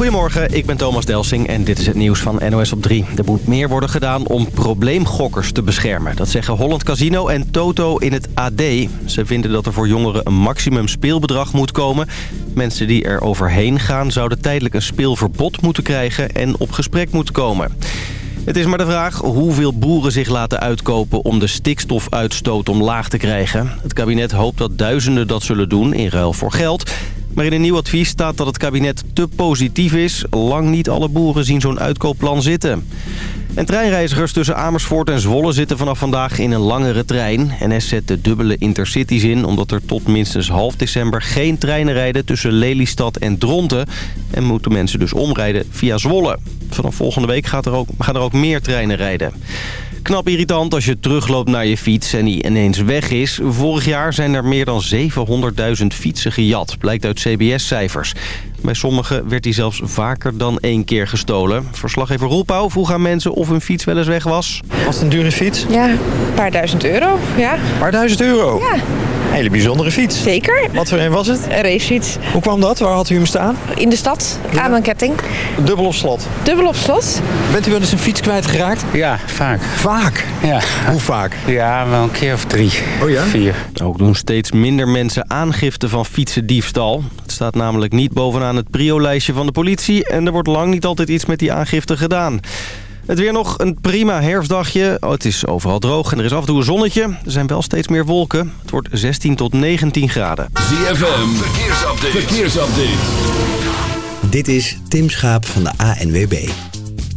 Goedemorgen, ik ben Thomas Delsing en dit is het nieuws van NOS op 3. Er moet meer worden gedaan om probleemgokkers te beschermen. Dat zeggen Holland Casino en Toto in het AD. Ze vinden dat er voor jongeren een maximum speelbedrag moet komen. Mensen die er overheen gaan zouden tijdelijk een speelverbod moeten krijgen en op gesprek moeten komen. Het is maar de vraag hoeveel boeren zich laten uitkopen om de stikstofuitstoot omlaag te krijgen. Het kabinet hoopt dat duizenden dat zullen doen in ruil voor geld. Maar in een nieuw advies staat dat het kabinet te positief is. Lang niet alle boeren zien zo'n uitkoopplan zitten. En treinreizigers tussen Amersfoort en Zwolle zitten vanaf vandaag in een langere trein. NS zet de dubbele intercities in omdat er tot minstens half december geen treinen rijden tussen Lelystad en Dronten. En moeten mensen dus omrijden via Zwolle. Vanaf volgende week gaat er ook, gaan er ook meer treinen rijden. Knap irritant als je terugloopt naar je fiets en die ineens weg is. Vorig jaar zijn er meer dan 700.000 fietsen gejat, blijkt uit CBS-cijfers. Bij sommigen werd die zelfs vaker dan één keer gestolen. Verslaggever Roelpauw vroeg aan mensen of hun fiets wel eens weg was. Was het een dure fiets? Ja, een paar duizend euro, ja. Een paar duizend euro? Ja. Een hele bijzondere fiets. Zeker. Wat voor een was het? Een racefiets. Hoe kwam dat? Waar had u hem staan? In de stad, aan een ketting. Dubbel op slot. Dubbel op slot. Bent u wel eens een fiets kwijtgeraakt? Ja, vaak. Vaak? Ja. Hoe vaak? Ja, wel een keer of drie. Oh ja? Vier. Ook doen steeds minder mensen aangifte van fietsendiefstal. Het staat namelijk niet bovenaan het prio-lijstje van de politie... en er wordt lang niet altijd iets met die aangifte gedaan. Het weer nog een prima herfstdagje. Oh, het is overal droog en er is af en toe een zonnetje. Er zijn wel steeds meer wolken. Het wordt 16 tot 19 graden. ZFM, verkeersupdate. verkeersupdate. Dit is Tim Schaap van de ANWB.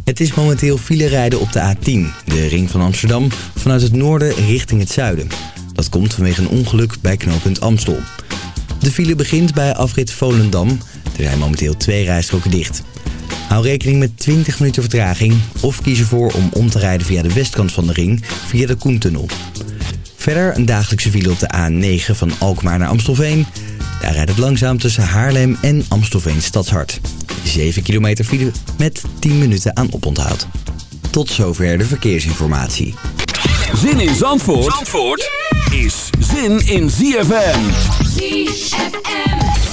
Het is momenteel file rijden op de A10, de ring van Amsterdam, vanuit het noorden richting het zuiden. Dat komt vanwege een ongeluk bij knooppunt Amstel. De file begint bij afrit Volendam. Er zijn momenteel twee rijstroken dicht. Hou rekening met 20 minuten vertraging of kies ervoor om om te rijden via de westkant van de ring via de Koentunnel. Verder een dagelijkse file op de A9 van Alkmaar naar Amstelveen. Daar rijdt het langzaam tussen Haarlem en Amstelveen Stadshart. 7 kilometer file met 10 minuten aan oponthoud. Tot zover de verkeersinformatie. Zin in Zandvoort, Zandvoort is zin in ZFM. ZFM.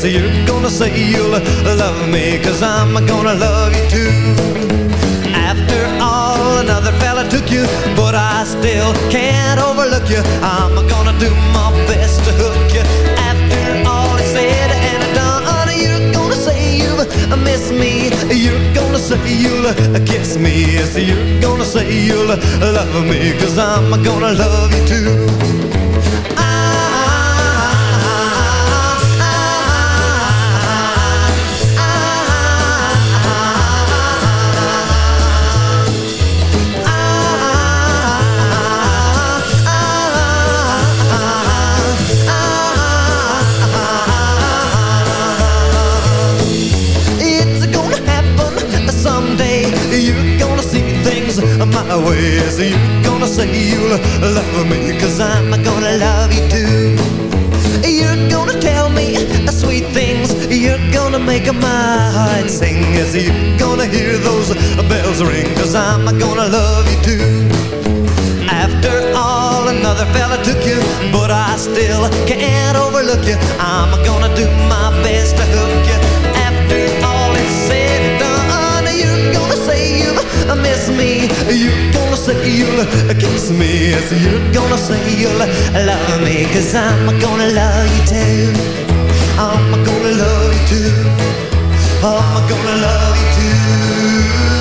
Yes, you're gonna say you'll love me. Cause I'm gonna love you too. After all, another fella took you, but I still can't overlook you. I'm gonna do my best to hook you. After all is said and done, you're gonna say you've missed me. You're gonna say you'll kiss me. Yes, you're gonna say you'll love me, cause I'm gonna love you too. Way. So you're gonna say you'll love me, cause I'm gonna love you too. You're gonna tell me sweet things. You're gonna make my heart sing. As you're gonna hear those bells ring, cause I'm gonna love you too. After all, another fella took you, but I still can't overlook you. I'm gonna do my best to hook you. Missed me. You're gonna say you'll kiss me. Yes, you're gonna say you'll love me, cause I'm gonna love you too. I'm gonna love you too. I'm gonna love you too.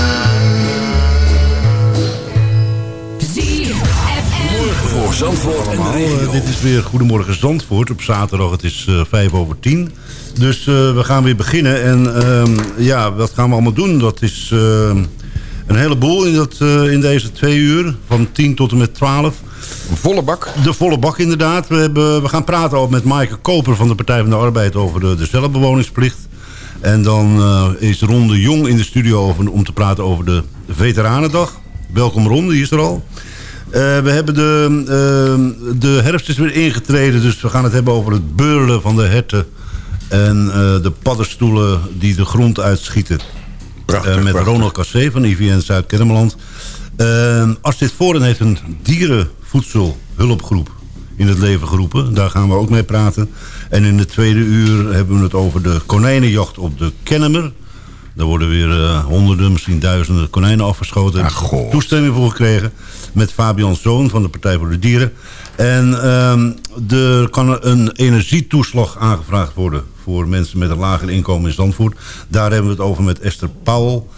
voor Zandvoort en de regio. Eh, dit is weer Goedemorgen Zandvoort op zaterdag. Het is vijf over tien. Dus eh, we gaan weer beginnen. En ehm, ja, wat gaan we allemaal doen? Dat is ehm, een heleboel in, dat, eh, in deze twee uur. Van tien tot en met twaalf. Volle bak. De volle bak inderdaad. We, hebben, we gaan praten ook met Maaike Koper van de Partij van de Arbeid over de, de zelfbewoningsplicht. En dan eh, is Ron de Jong in de studio over, om te praten over de Veteranendag. Welkom Ron, die is er al. Eh, we hebben de, eh, de herfst is weer ingetreden, dus we gaan het hebben over het beurlen van de herten. En de paddenstoelen die de grond uitschieten. Prachtig, Eh, met prachtig. Ronald Cassé van IVN Zuid-Kennemerland. Uh, Astrid Voren heeft een dierenvoedselhulpgroep in het leven geroepen. Daar gaan we ook mee praten. En in de tweede uur hebben we het over de konijnenjacht op de Kennemer. Daar worden weer eh, honderden, misschien duizenden konijnen afgeschoten. Ah. Toestemming voor gekregen. Met Fabian Zoon van de Partij voor de Dieren. En ehm, er kan een energietoeslag aangevraagd worden... voor mensen met een lager inkomen in Zandvoort. Daar hebben we het over met Esther Pauwel.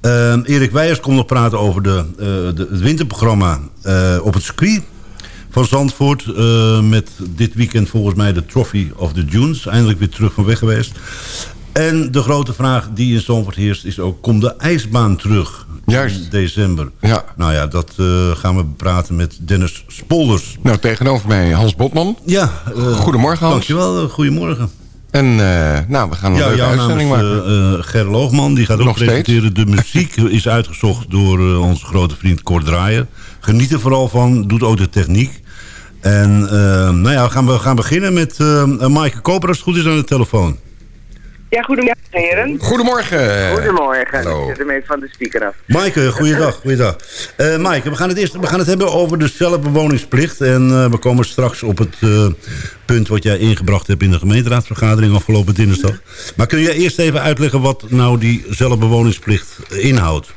Ehm, Erik Weijers komt nog praten over de, eh, de, het winterprogramma eh, op het circuit van Zandvoort. eh, met dit weekend volgens mij de Trophy of the Dunes. Eindelijk weer terug van weg geweest. En de grote vraag die in Zandvoort heerst is ook... komt de ijsbaan terug Juist. in december? Ja. Nou ja, dat gaan we praten met Dennis Spolders. Nou, tegenover mij Hans Botman. Ja, Goedemorgen, Hans. Dankjewel, goedemorgen. En eh, nou, we gaan een Ja, leuke is uitzending maken. eh, eh, Ger Loogman. Die gaat ook Nog steeds. presenteren. De muziek is uitgezocht door eh, onze grote vriend Kort Draaier. Geniet er vooral van. Doet ook de techniek. En eh, nou ja, we gaan, we gaan beginnen met uh, Maaike Koper als het goed is aan de telefoon. Ja, goedemorgen heren. Goedemorgen. Goedemorgen. Hallo. Ik zet hem even van de speaker af. Maaike, goeiedag. goeiedag. Eh Maaike, we gaan, het eerst, we gaan het hebben over de zelfbewoningsplicht. En eh, we komen straks op het eh, punt wat jij ingebracht hebt in de gemeenteraadsvergadering afgelopen dinsdag. Maar kun jij eerst even uitleggen wat nou die zelfbewoningsplicht inhoudt?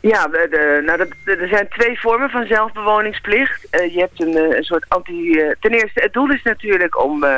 Ja, de, nou, de- er zijn twee vormen van zelfbewoningsplicht. Eh, je hebt een, eh, een soort anti... eh, ten eerste, het doel is natuurlijk om eh,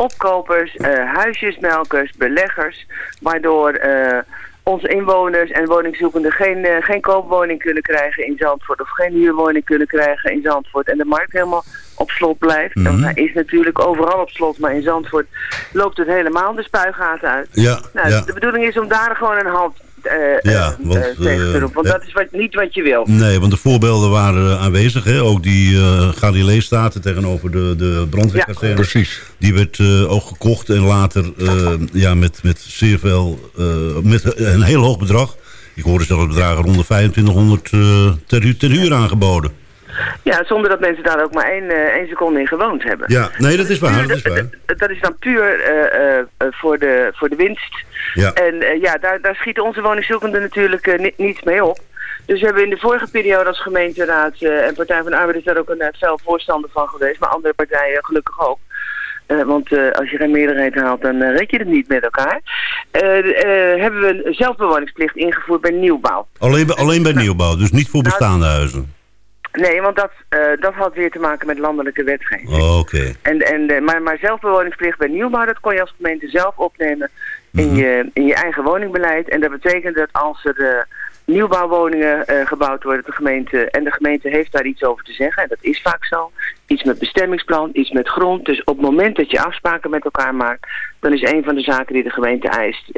opkopers, eh, huisjesmelkers, beleggers... waardoor eh, onze inwoners en woningzoekenden geen, eh, geen koopwoning kunnen krijgen in Zandvoort... of geen huurwoning kunnen krijgen in Zandvoort... en de markt helemaal op slot blijft. Want hij is natuurlijk overal op slot, maar in Zandvoort loopt het helemaal de spuigaten uit. Ja, Nou, ja. De bedoeling is om daar gewoon een hand eh, Ja, eh, want, eh. Want eh, dat is wat, niet wat je wil. Nee, want de voorbeelden waren aanwezig. Hè? Ook die uh, Galilee-staten tegenover de, de brandweerkazerne. Precies. Die werd eh, ook gekocht en later eh, ja, met, met zeer veel, eh, met een heel hoog bedrag. Ik hoorde zelfs bedragen rond de 2500 eh, ter, ter huur aangeboden. Ja, zonder dat mensen daar ook maar één, eh, één seconde in gewoond hebben. Ja, nee, dat is waar. Dat is waar. Dat, dat is dan puur eh, eh, eh, voor, de, voor de winst. Ja. En eh, ja, daar, daar schieten onze woningzoekenden natuurlijk eh, ni- niets mee op. Dus we hebben in de vorige periode als gemeenteraad eh, en Partij van de Arbeid is daar ook een fel voorstander van geweest. Maar andere partijen gelukkig ook. Uh, want uh, als je geen meerderheid haalt, dan red je het niet met elkaar. hebben we een zelfbewoningsplicht ingevoerd bij nieuwbouw. Alleen, bij- alleen bij nieuwbouw, dus niet voor bestaande huizen? Nee, want dat, uh, dat had weer te maken met landelijke wetgeving. Oh, Oké. En, en, uh, maar, maar zelfbewoningsplicht bij nieuwbouw, dat kon je als gemeente zelf opnemen in, Mhm. je, in je eigen woningbeleid. En dat betekent dat als er uh, nieuwbouwwoningen gebouwd worden, de gemeente, en de gemeente heeft daar iets over te zeggen, en dat is vaak zo, iets met bestemmingsplan, iets met grond. Dus op het moment dat je afspraken met elkaar maakt, dan is een van de zaken die de gemeente eist,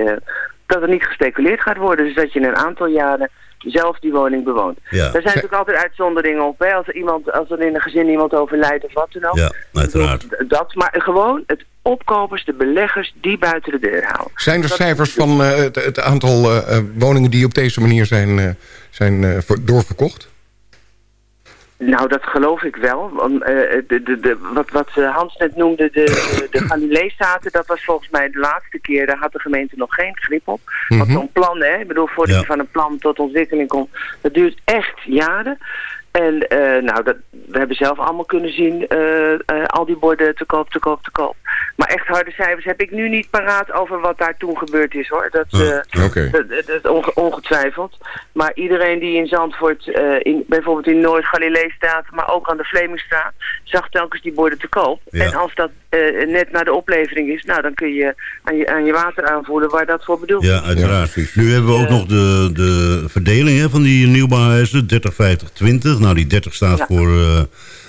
dat er niet gespeculeerd gaat worden. Dus dat je een aantal jaren zelf die woning bewoont. Ja. Daar zijn natuurlijk altijd uitzonderingen op. Hè? Als, er iemand, als er in een gezin iemand overlijdt of wat dan ook. Ja, uiteraard. Dat, maar gewoon het opkopers, de beleggers die buiten de deur houden. Zijn er Dat- cijfers van eh, het, het aantal eh, eh, woningen die op deze manier zijn, eh, zijn eh, voor- doorverkocht? Nou, dat geloof ik wel. Want, eh, de, de, de, wat, wat eh, Hans net noemde, de, de, de Galilee-staten, dat was volgens mij de laatste keer. Daar had de gemeente nog geen grip op. Want Mhm. zo'n plan, hè, ik bedoel, voordat Ja. je van een plan tot ontwikkeling komt, dat duurt echt jaren. En eh, nou, dat, we hebben zelf allemaal kunnen zien, eh, eh, al die borden te koop, te koop, te koop. Maar echt harde cijfers heb ik nu niet paraat over wat daar toen gebeurd is, hoor. Dat, Oké. dat, dat- dat onge- ongetwijfeld. Maar iedereen die in Zandvoort, in, bijvoorbeeld in Noord-Galilee staat, maar ook aan de Vlemingstraat, zag telkens die borden te koop. Ja. En als dat eh, net naar de oplevering is, nou dan kun je aan je, aan je water aanvoeren waar dat voor bedoeld is. Ja, uiteraard. nu hebben we ook nog de, de verdeling hè, van die nieuwbouwhuizen. 30, 50, 20. Nou, die 30 staat Ja. voor eh,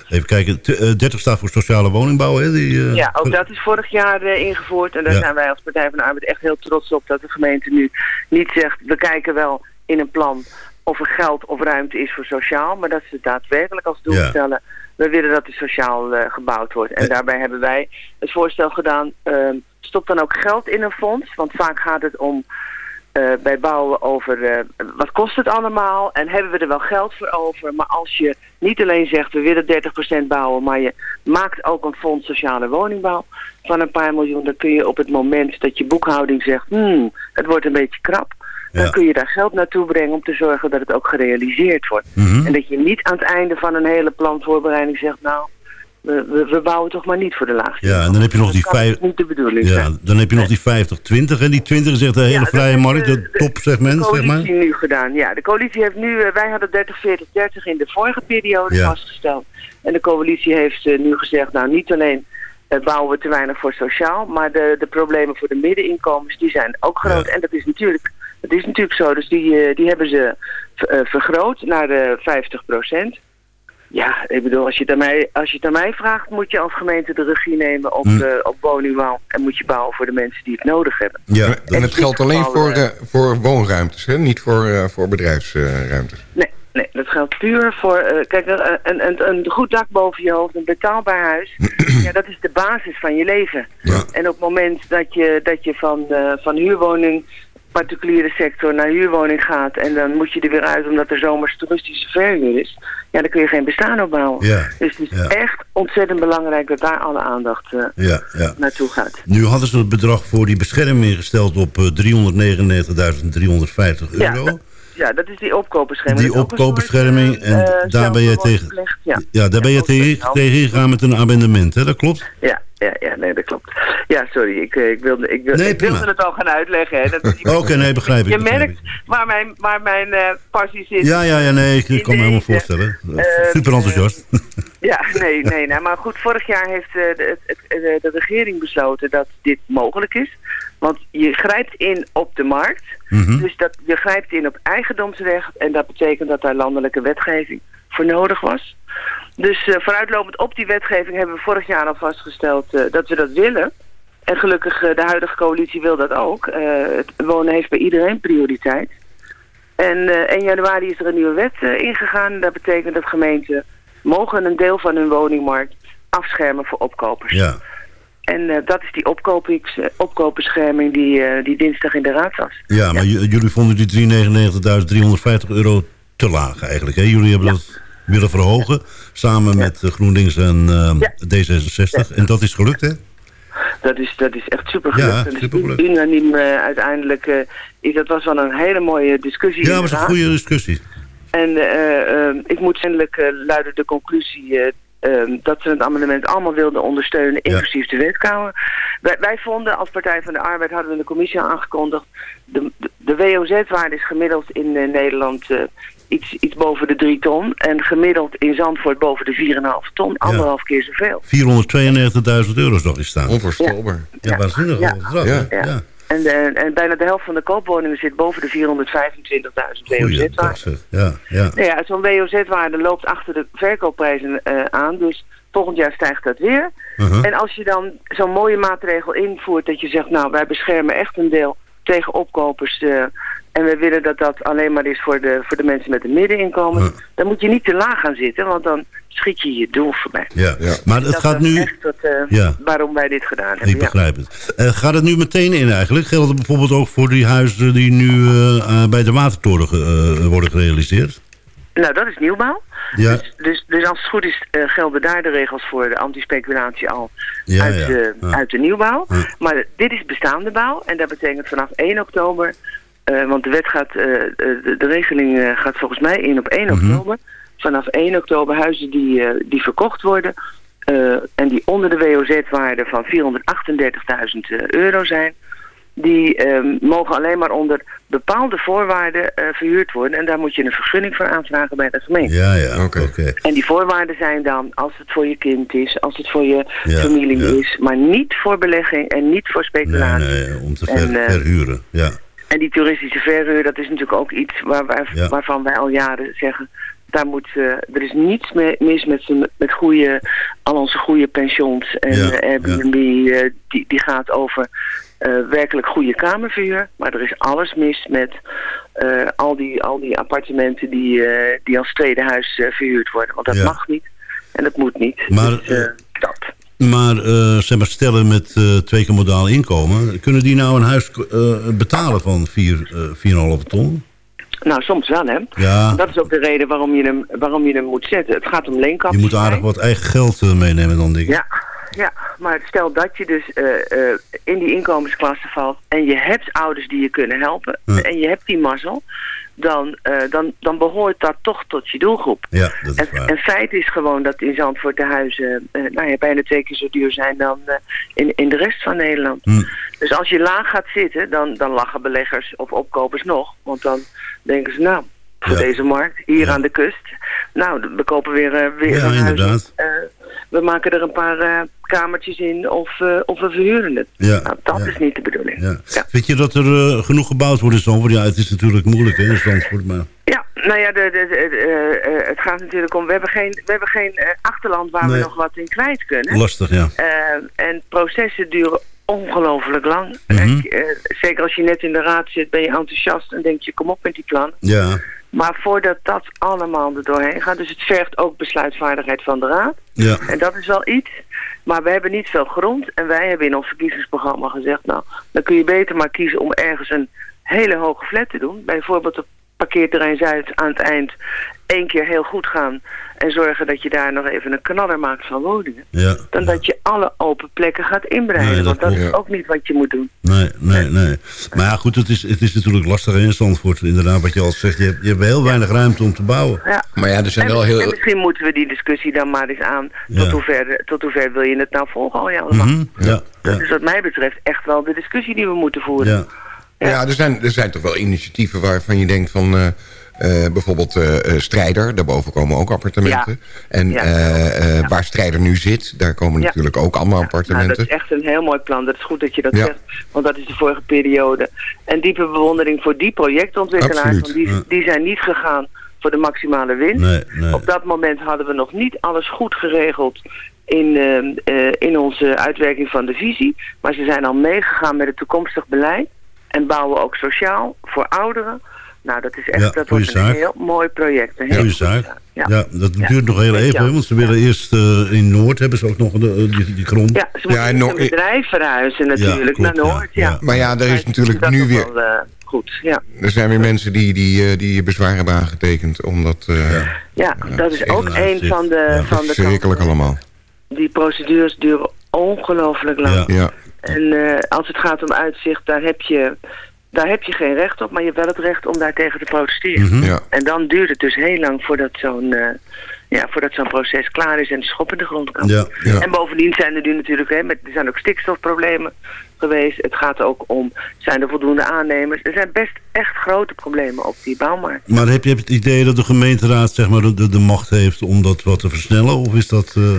Even kijken, t- eh, 30 staat voor sociale woningbouw, hè? Die, Ja, ook dat is vorig jaar ingevoerd. En daar Ja. zijn wij als Partij van de Arbeid echt heel trots op dat de gemeente nu niet zegt... we kijken wel in een plan of er geld of ruimte is voor sociaal... maar dat ze daadwerkelijk als doel Ja. We willen dat er sociaal eh, gebouwd wordt. En daarbij hebben wij het voorstel gedaan... ehm, stop dan ook geld in een fonds, want vaak gaat het om... eh, bij bouwen over eh, wat kost het allemaal en hebben we er wel geld voor over. Maar als je niet alleen zegt we willen 30% bouwen, maar je maakt ook een fonds sociale woningbouw van een paar miljoen, dan kun je op het moment dat je boekhouding zegt, hmm, het wordt een beetje krap, dan kun je daar geld naartoe brengen om te zorgen dat het ook gerealiseerd wordt. Mhm. En dat je niet aan het einde van een hele planvoorbereiding zegt, nou, we, we, we bouwen toch maar niet voor de laagste. Ja, en dan heb je nog die Dat kan vijf... niet de bedoeling Ja, zijn. dan heb je nog die 50-20 en die 20 zegt de hele Ja, dat vrije markt, eh, het topsegment, de zeg maar. coalitie nu gedaan. Ja, de coalitie heeft nu, eh, wij hadden 30, 40, 30 in de vorige periode Ja. vastgesteld. En de coalitie heeft eh, nu gezegd, nou niet alleen bouwen we te weinig voor sociaal, maar de, de problemen voor de middeninkomens, die zijn ook groot. En dat is natuurlijk, dat is natuurlijk zo. Dus die, eh, die hebben ze eh, vergroot naar de 50% Ja, ik bedoel, als je, het aan mij, als je het aan mij vraagt, moet je als gemeente de regie nemen op, Hm. eh, op woningbouw. En moet je bouwen voor de mensen die het nodig hebben. Ja, En het geldt alleen voor, eh, eh, voor woonruimtes, hè? niet voor, eh, voor bedrijfsruimtes. Nee, nee, dat geldt puur voor... eh, kijk, een, een, een, een goed dak boven je hoofd, een betaalbaar huis... ja, dat is de basis van je leven. Ja. En op het moment dat je, dat je van, eh, van huurwoning... particuliere sector naar huurwoning gaat... en dan moet je er weer uit omdat er zomers toeristische verhuur is... ja, dan kun je geen bestaan opbouwen. Ja, Dus het is ja. echt ontzettend belangrijk dat daar alle aandacht eh, ja, ja. naartoe gaat. Nu hadden ze het bedrag voor die bescherming gesteld op eh, 399.350 Ja, euro. Ja, dat is die opkoopbescherming. Die opkoopbescherming, en eh, daar ben je tegen- Ja. Ja, daar ben je tegen, tegen ingegaan met een amendement, hè? Dat klopt? Ja, ja, ja, nee, dat klopt. Ja, sorry, ik, eh, ik, wilde, ik, wilde, Nee, ik wilde prima. het al gaan uitleggen. Oké, nee, begrijp ik. Je begrijp merkt waar mijn, waar mijn eh, passie zit. Ja, ja, ja, nee, ik, ik kan me helemaal voorstellen. eh, Super enthousiast. Ja, nee, nee. Maar goed, vorig jaar heeft de regering besloten dat dit mogelijk is. Want je grijpt in op de markt. Mhm. Dus dat, je grijpt in op eigendomsrecht. En dat betekent dat daar landelijke wetgeving voor nodig was. Dus eh, vooruitlopend op die wetgeving hebben we vorig jaar al vastgesteld eh, dat we dat willen. En gelukkig, eh, de huidige coalitie wil dat ook. Het wonen heeft bij iedereen prioriteit. En eh 1 januari is er een nieuwe wet ingegaan. Dat betekent dat gemeenten mogen een deel van hun woningmarkt afschermen voor opkopers. Ja, En eh, dat is die opkopings, eh, opkoopbescherming die, eh, die dinsdag in de raad was. ja maar jullie vonden die 399.350 euro te laag eigenlijk, hè? Jullie hebben dat willen verhogen, samen met GroenLinks en eh, Ja. D66. En dat is gelukt, hè? Dat is, dat is echt super Ja, gelukt. En dus supergelukt. Unaniem uiteindelijk. is, dat was wel een hele mooie discussie. Ja, dat was een goede discussie. En ik moet eindelijk uh, luiden de conclusie eh, eh, dat ze het amendement allemaal wilden ondersteunen, Ja. inclusief de wetkamer. Wij, wij vonden als Partij van de Arbeid, hadden we in de commissie al aangekondigd, de, de, de WOZ-waarde is gemiddeld in eh, Nederland eh, iets, iets boven de 3 ton. En gemiddeld in Zandvoort boven de 4,5 ton, anderhalf keer zoveel. 492.000 euro zag je staan. Onvoorstelbaar. Ja, Ja. waanzinnig. Ja. bedrag, Ja. En, en bijna de helft van de koopwoningen zit boven de 425.000 Goeie WOZ-waarde. Ja, ja. Nou ja, zo'n WOZ-waarde loopt achter de verkoopprijzen eh, aan. Dus volgend jaar stijgt dat weer. Uh-huh. En als je dan zo'n mooie maatregel invoert dat je zegt... nou, wij beschermen echt een deel tegen opkopers... eh, en we willen dat dat alleen maar is voor de, voor de mensen met een middeninkomen... Ja. dan moet je niet te laag gaan zitten, want dan schiet je je doel voorbij. Ja. Ja. Maar het dat gaat nu... echt eh, Ja. waarom wij dit gedaan hebben. Ik begrijp het. Eh, gaat het nu meteen in eigenlijk? Geldt het bijvoorbeeld ook voor die huizen die nu eh, bij de watertoren ge- worden gerealiseerd? Nou, dat is nieuwbouw. Ja, Dus, dus, dus als het goed is, gelden daar de regels voor de antispeculatie al ja, uit, ja. De, uit de nieuwbouw. Ja. Maar dit is bestaande bouw en dat betekent vanaf 1 oktober, eh, want de wet gaat, eh, de, de regeling eh, gaat volgens mij in op 1 Mhm. oktober. Vanaf 1 oktober huizen die, eh, die verkocht worden eh, en die onder de WOZ-waarde van 438.000 eh, euro zijn, die eh, mogen alleen maar onder bepaalde voorwaarden eh, verhuurd worden. En daar moet je een vergunning voor aanvragen bij de gemeente. Ja, ja, Oké. En die voorwaarden zijn dan als het voor je kind is, als het voor je Ja, familie ja. is, maar niet voor belegging en niet voor speculatie. nee, om te En, ver, verhuren. Ja, En die toeristische verhuur, dat is natuurlijk ook iets waar wij, Ja. waarvan wij al jaren zeggen, Daar moet, eh, er is niets mis met, met goede, al onze goede pensions. En Ja, eh, Airbnb eh, die, die gaat over werkelijk goede kamerverhuur. Maar er is alles mis met al, die, al die appartementen die, die als tweede huis verhuurd worden. Want dat Ja. mag niet en dat moet niet. Maar, Dus, dat. Maar eh, zeg maar stellen met eh, twee keer modaal inkomen... kunnen die nou een huis eh, betalen van vier, eh 4,5 ton? Nou, soms wel, hè. Ja. Dat is ook de reden waarom je hem, waarom je hem moet zetten. Het gaat om Je leencapaciteit. moet aardig wat eigen geld meenemen dan, denk ik. Ja, ja, maar stel dat je dus eh, eh, in die inkomensklasse valt... en je hebt ouders die je kunnen helpen... Ja. en je hebt die mazzel... Dan, eh, dan, dan behoort dat toch tot je doelgroep. Ja, dat is En, waar. en feit is gewoon dat in Zandvoort de huizen nou ja, bijna twee keer zo duur zijn dan in, in de rest van Nederland. Hm. Dus als je laag gaat zitten, dan, dan lachen beleggers of opkopers nog. Want dan denken ze, nou, voor Ja. deze markt, hier aan de kust. Nou, we kopen weer, eh, weer Ja, een huis. inderdaad. We maken er een paar eh, kamertjes in of, eh, of we verhuren het. Ja, Nou, dat ja. is niet de bedoeling. Ja. Vind je dat er eh, genoeg gebouwd wordt in Zandvoort? Ja, het is natuurlijk moeilijk hè, in Zandvoort, maar... Ja, nou ja, de, de, de- het gaat natuurlijk om... We hebben geen, we hebben geen achterland waar we nog wat in kwijt kunnen. Lastig, ja. En processen duren ongelooflijk lang. Mhm. Zeker als je net in de raad zit, ben je enthousiast en denk je, kom op met die plannen. Ja, Maar voordat dat allemaal er doorheen gaat, dus het vergt ook besluitvaardigheid van de raad. ja. En dat is wel iets. Maar we hebben niet veel grond. En wij hebben in ons verkiezingsprogramma gezegd... nou, dan kun je beter maar kiezen om ergens een hele hoge flat te doen. Bijvoorbeeld op parkeerterrein Zuid aan het eind... één keer heel goed gaan... en zorgen dat je daar nog even een knaller maakt van woningen. ja. Dan dat je alle open plekken gaat inbreiden. Nee, dat want dat klopt. is ook niet wat je moet doen. Nee, nee, nee. Maar ja, goed, het is, het is natuurlijk lastig in Zandvoort. Inderdaad, wat je al zegt, je hebt, je hebt heel weinig ruimte om te bouwen. Ja. Maar ja, er zijn En, wel en heel... misschien moeten we die discussie dan maar eens aan... Ja. Tot, hoever, tot hoever wil je het nou volgen al allemaal? Mhm, Ja, Dat ja, is wat mij betreft echt wel de discussie die we moeten voeren. ja. Ja, er, zijn, er zijn toch wel initiatieven waarvan je denkt van... eh, eh, bijvoorbeeld eh, eh, Strijder, daarboven komen ook appartementen. En Ja. eh, eh, waar Strijder nu zit, daar komen Ja. natuurlijk ook allemaal Nou, dat appartementen. is echt een heel mooi plan. Dat is goed dat je dat Ja. zegt. Want dat is de vorige periode. En diepe bewondering voor die projectontwikkelaars. Absoluut. Want die, Ja. die zijn niet gegaan voor de maximale winst. Nee, nee. Op dat moment hadden we nog niet alles goed geregeld in, ehm, eh, in onze uitwerking van de visie. Maar ze zijn al meegegaan met het toekomstig beleid. En bouwen ook sociaal voor ouderen. Nou, dat is echt Ja, dat wordt een zaak. heel mooi project. Een heel zaak. Ja. Ja, dat Ja. duurt nog heel even, want ze willen eerst eh, in Noord hebben ze ook nog de, die, die grond. Ja, ze moeten bedrijf verhuizen natuurlijk klopt, naar Noord. Ja, ja. Maar ja, er is natuurlijk dat nu is weer... wel, eh, goed, ja. Er zijn weer mensen die, die, eh, die bezwaar hebben aangetekend, omdat... eh Ja, dat is ook een van de, ja, van de allemaal. Die procedures duren ongelooflijk lang. Ja. Ja, En eh, als het gaat om uitzicht, daar heb, je, daar heb je geen recht op, maar je hebt wel het recht om daartegen te protesteren. Mhm. ja. En dan duurt het dus heel lang voordat zo'n eh, ja, voordat zo'n proces klaar is en de schop in de grond kan. Ja, Ja. En bovendien zijn er nu natuurlijk, hè, met, er zijn ook stikstofproblemen geweest. Het gaat ook om, zijn er voldoende aannemers? Er zijn best echt grote problemen op die bouwmarkt. Maar heb je het idee dat de gemeenteraad zeg maar, de, de macht heeft om dat wat te versnellen? Of is dat eh,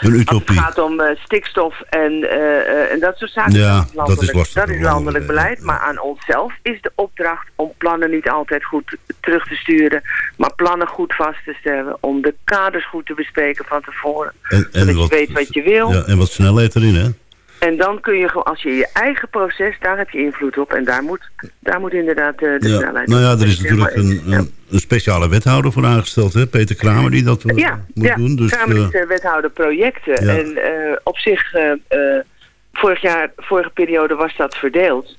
een Als het gaat om eh, stikstof en, eh, eh, en dat soort zaken, Ja, dat is landelijk, dat is lastig, dat is landelijk, landelijk beleid. Maar aan onszelf is de opdracht om plannen niet altijd goed terug te sturen. Maar plannen goed vast te stellen. Om de kaders goed te bespreken van tevoren. En, zodat je weet wat je wil. Ja, en wat snelheid erin, hè? En dan kun je gewoon, als je je eigen proces, daar heb je invloed op. En daar moet, daar moet inderdaad eh, de Ja. snelheid Nou ja, er is natuurlijk een, een, een speciale wethouder voor aangesteld, hè? Peter Kramer, die dat eh, Ja, moet ja. doen. Dus, Kamer is eh, eh, wethouder projecten. En eh, op zich, eh, eh, vorig jaar, vorige periode was dat verdeeld.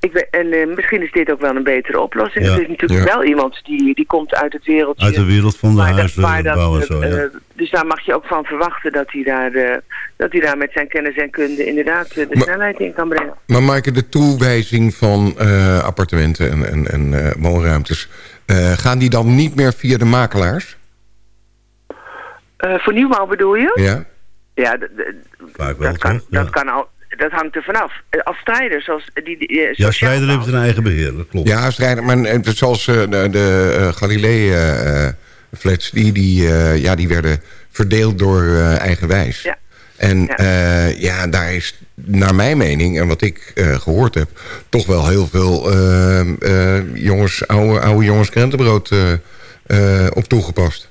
Ik ben, en eh, misschien is dit ook wel een betere oplossing. Ja. Het is natuurlijk Ja. wel iemand die, die komt uit het wereldje. uit de wereld van de en eh, zo, ja. eh, dus daar mag je ook van verwachten dat hij daar, eh, dat hij daar met zijn kennis en kunde inderdaad de Maar- snelheid in kan brengen. Maar Maaike, de toewijzing van eh, appartementen en, en, en woonruimtes... eh, gaan die dan niet meer via de makelaars? Eh, voor nieuwbouw bedoel je? Ja? Ja, d- d- Vaak wel, dat, kan, dat kan al. Dat hangt er vanaf. Eh, Als strijders, zoals die, die, eh, Ja, sociaal Strijder heeft een eigen beheer, dat klopt. Ja, strijden, maar eh, zoals eh, de, de eh, Galilei-flats... die, die, eh, ja, die werden verdeeld door eh, eigenwijs. Ja. En Ja. daar is naar mijn mening en wat ik eh, gehoord heb... toch wel heel veel jongens, oude, oude jongens krentenbrood eh, eh, op toegepast?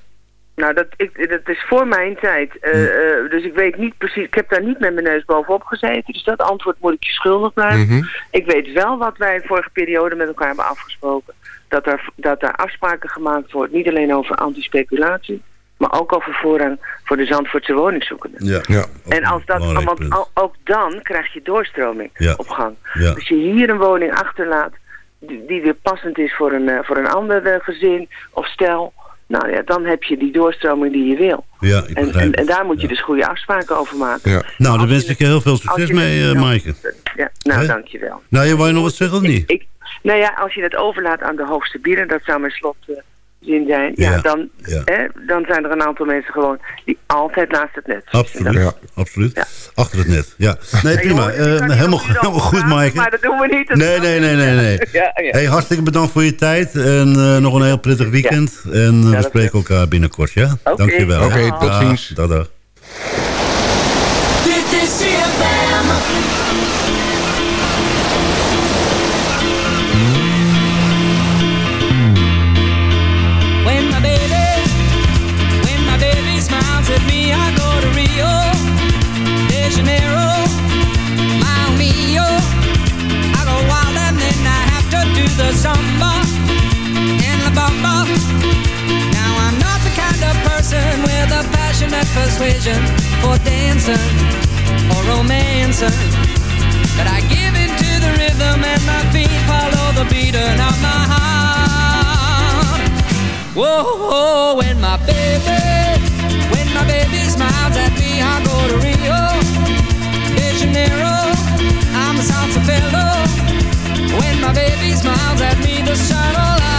Nou, dat, ik, dat is voor mijn tijd. Eh, eh, dus ik weet niet precies. Ik heb daar niet met mijn neus bovenop gezeten. Dus dat antwoord moet ik je schuldig blijven. Mhm. Ik weet wel wat wij vorige periode met elkaar hebben afgesproken. Dat er, dat er afspraken gemaakt worden. Niet alleen over antispeculatie. Maar ook over voorrang voor de Zandvoortse woningzoekenden. Ja. Ja. En als dat, want al- ook dan krijg je doorstroming Ja. op gang. Ja. Als je hier een woning achterlaat die, die weer passend is voor een, eh, voor een ander gezin of stel... Nou ja, dan heb je die doorstroming die je wil. Ja, ik En, en, daar moet je dus goede afspraken over maken. Ja. Nou, daar wens ik je heel veel succes mee, eh Maaike. Ja, nou, Hè? dankjewel. Nou, je wou je nog wat zeggen of niet? Ik, nou ja, als je het overlaat aan de hoogste bieder, dat zou mijn slotzin zijn. Ja, Ja, dan, ja. Hè, dan zijn er een aantal mensen gewoon die altijd naast het net zitten. Absoluut, Ja. absoluut. Ja. Achter het net, ja. Nee, prima. Eh, helemaal, helemaal goed, Maaike. Maar dat doen we niet. Nee, nee, nee, nee, nee. Ja, ja. Hey, hartstikke bedankt voor je tijd. En eh, nog een heel prettig weekend. En eh, we spreken elkaar binnenkort, ja? Oké. Dankjewel. Oké, tot Dag, ziens. Dag, dag. Persuasion for dancing or romancing. But I give into the rhythm and my feet follow the beating of my heart. Whoa, whoa, when my baby, when my baby smiles at me, I go to Rio de Janeiro. I'm a salsa fellow. When my baby smiles at me, the sun lightens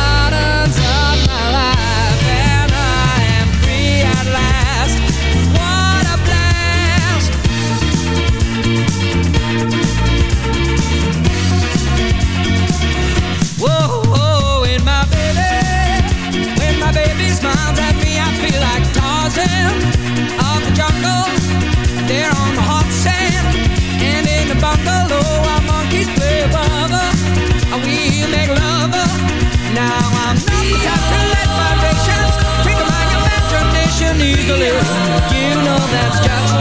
Of the jungle. There on the hot sand, and in the bungalow, our monkeys play. We make love. Now I'm not the type to let vibrations my imagination easily. You know that's just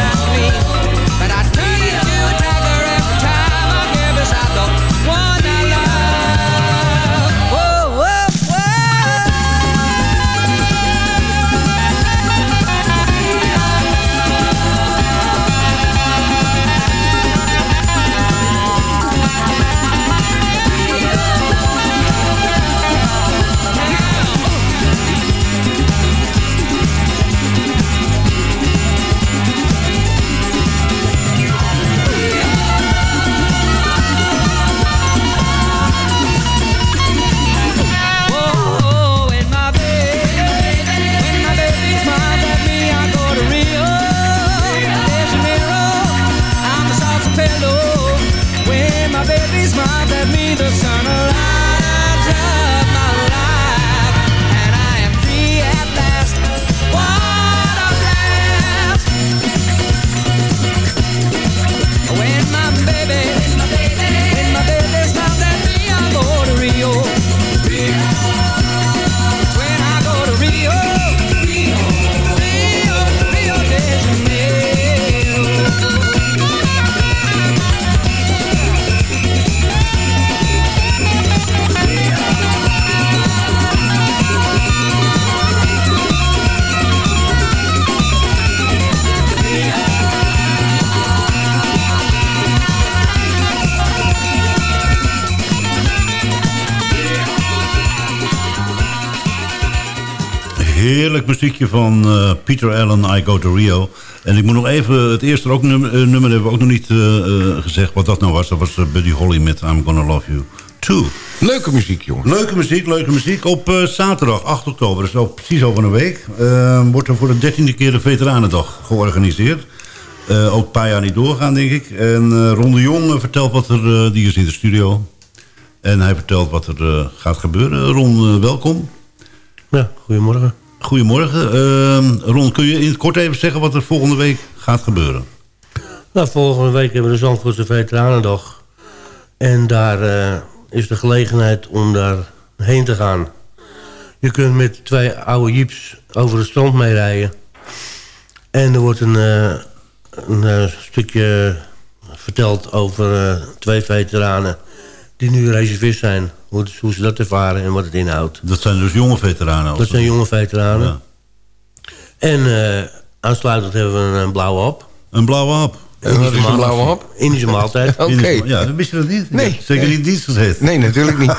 van eh, Peter Allen, I Go to Rio. En ik moet nog even, het eerste ook nummer, eh, nummer hebben we ook nog niet eh, eh, gezegd wat dat nou was. Dat was Buddy Holly met I'm Gonna Love You Too. Leuke muziek, jongens. Leuke muziek, leuke muziek. Op eh, zaterdag 8 oktober, dus ook precies over een week... wordt er voor de dertiende keer de Veteranendag georganiseerd. Eh, ook een paar jaar niet doorgaan, denk ik. En eh Ron de Jong vertelt wat er... eh, die is in de studio. En hij vertelt wat er gaat gebeuren. Ron, welkom. Ja, goedemorgen. Goedemorgen. Eh, Ron, kun je in het kort even zeggen wat er volgende week gaat gebeuren? Nou, volgende week hebben we de Zandvoortse Veteranendag. En daar eh, is de gelegenheid om daar heen te gaan. Je kunt met twee oude jeeps over het strand mee rijden. En er wordt een, eh, een eh, stukje verteld over twee veteranen... die nu reservist zijn. Hoe, het- hoe ze dat ervaren en wat het inhoudt. Dat zijn dus jonge veteranen. Dat zijn het- jonge veteranen. Ja. En eh, aansluitend hebben we een, een blauwe hap. Een blauwe hap. Is een blauwe hap? Indische maaltijd. Oké. Ja, wist je dat niet? Nee. Zeker niet in dienst gezet. Nee, natuurlijk niet.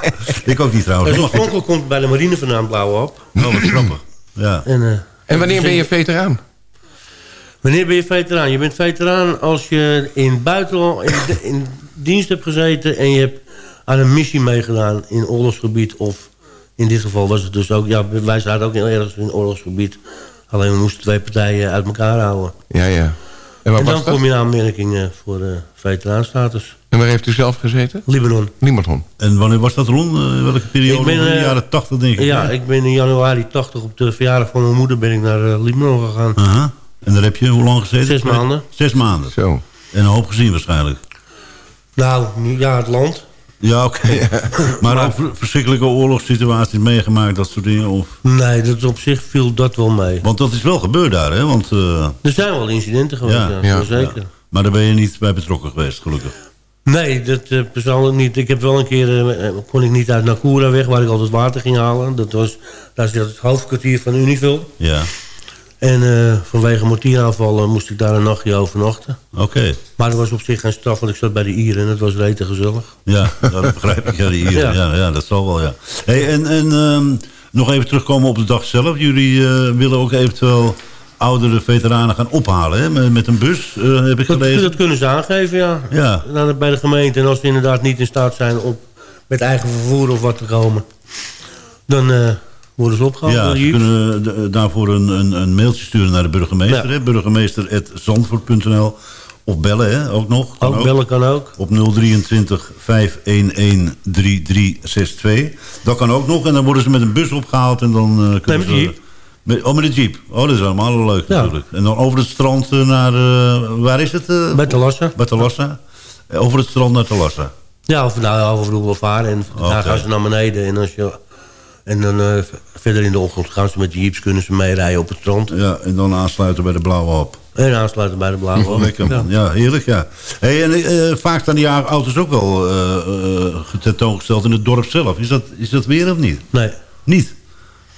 Ik ook niet trouwens. Dus oorspronkelijk komt bij de marine vandaan blauwe hap. Oh, wat grappig. Ja. En, eh, En wanneer ben je veteraan? Wanneer ben je veteraan? Je bent veteraan als je in buitenland in, in dienst hebt gezeten... en je hebt aan een missie meegedaan in oorlogsgebied... of in dit geval was het dus ook... Ja, wij zaten ook in, ergens in oorlogsgebied. Alleen we moesten twee partijen uit elkaar houden. Ja, ja. En dan kom je aanmerking eh, voor de veteraanstatus. En waar heeft u zelf gezeten? Libanon. Libanon. En wanneer was dat rond? Eh, welke periode? Ik ben, in de eh, jaren 80 denk ik. Ja, hè? ik ben in januari 80 op de verjaardag van mijn moeder... ben ik naar eh, Libanon gegaan. Aha. En daar heb je hoe lang gezeten? Zes maanden. Zes maanden. Zo. En een hoop gezien waarschijnlijk. Nou, nu- ja, het land. Ja, oké. maar ook ver- verschrikkelijke oorlogssituaties meegemaakt, dat soort dingen? Of... Nee, dat op zich viel dat wel mee. Want dat is wel gebeurd daar, hè? Want, eh, Er zijn wel incidenten geweest, ja, zeker. ja. Maar daar ben je niet bij betrokken geweest, gelukkig. Nee, dat eh, persoonlijk niet. Ik heb wel een keer, eh, kon ik niet uit Nakura weg, waar ik altijd water ging halen. Dat was, daar zit het hoofdkwartier van Unifil. Ja, En eh, vanwege mortieraanvallen moest ik daar een nachtje overnachten. oké. Maar dat was op zich geen straf, want ik zat bij de Ieren en het was rete gezellig. Ja, dat begrijp ik. Ja, die hier. Ja. Ja. Ja, dat zal wel, ja. Hey, en en ehm, nog even terugkomen op de dag zelf. Jullie eh, willen ook eventueel oudere veteranen gaan ophalen, hè? Met, met een bus, eh, heb ik Dat, gelezen. dat kunnen ze aangeven, ja. Ja. Naar de- bij de gemeente. En als ze inderdaad niet in staat zijn om met eigen vervoer of wat te komen... dan worden ze opgehaald Ja, ze kunnen de- daarvoor een, een, een mailtje sturen naar de burgemeester. Ja. Burgemeester.zandvoort.nl Of bellen, hè? Ook nog. Ook bellen kan ook. Op 023 511 3362. Dat kan ook nog. En dan worden ze met een bus opgehaald. En dan eh, kunnen ze... Met, oh, met de jeep. Oh, dat is allemaal leuk Ja. natuurlijk. En dan over het strand eh, naar... eh, waar is het? eh? Bij Talassa. Bij Talassa. Eh, Over het strand naar Talassa. Ja, of nou, over de boulevard. En daar gaan ze naar beneden. En, als je, en dan eh, verder in de ochtend gaan ze met de jeeps... kunnen ze meerijden op het strand. Ja, en dan aansluiten bij de Blauwe Hap. En aansluiten bij de Blauwe Hap. Lekker man. Ja. Ja, heerlijk ja. Hey, en eh, vaak staan die auto's ook wel eh, eh, tentoongesteld in het dorp zelf. Is dat, is dat weer of niet? Nee. Niet?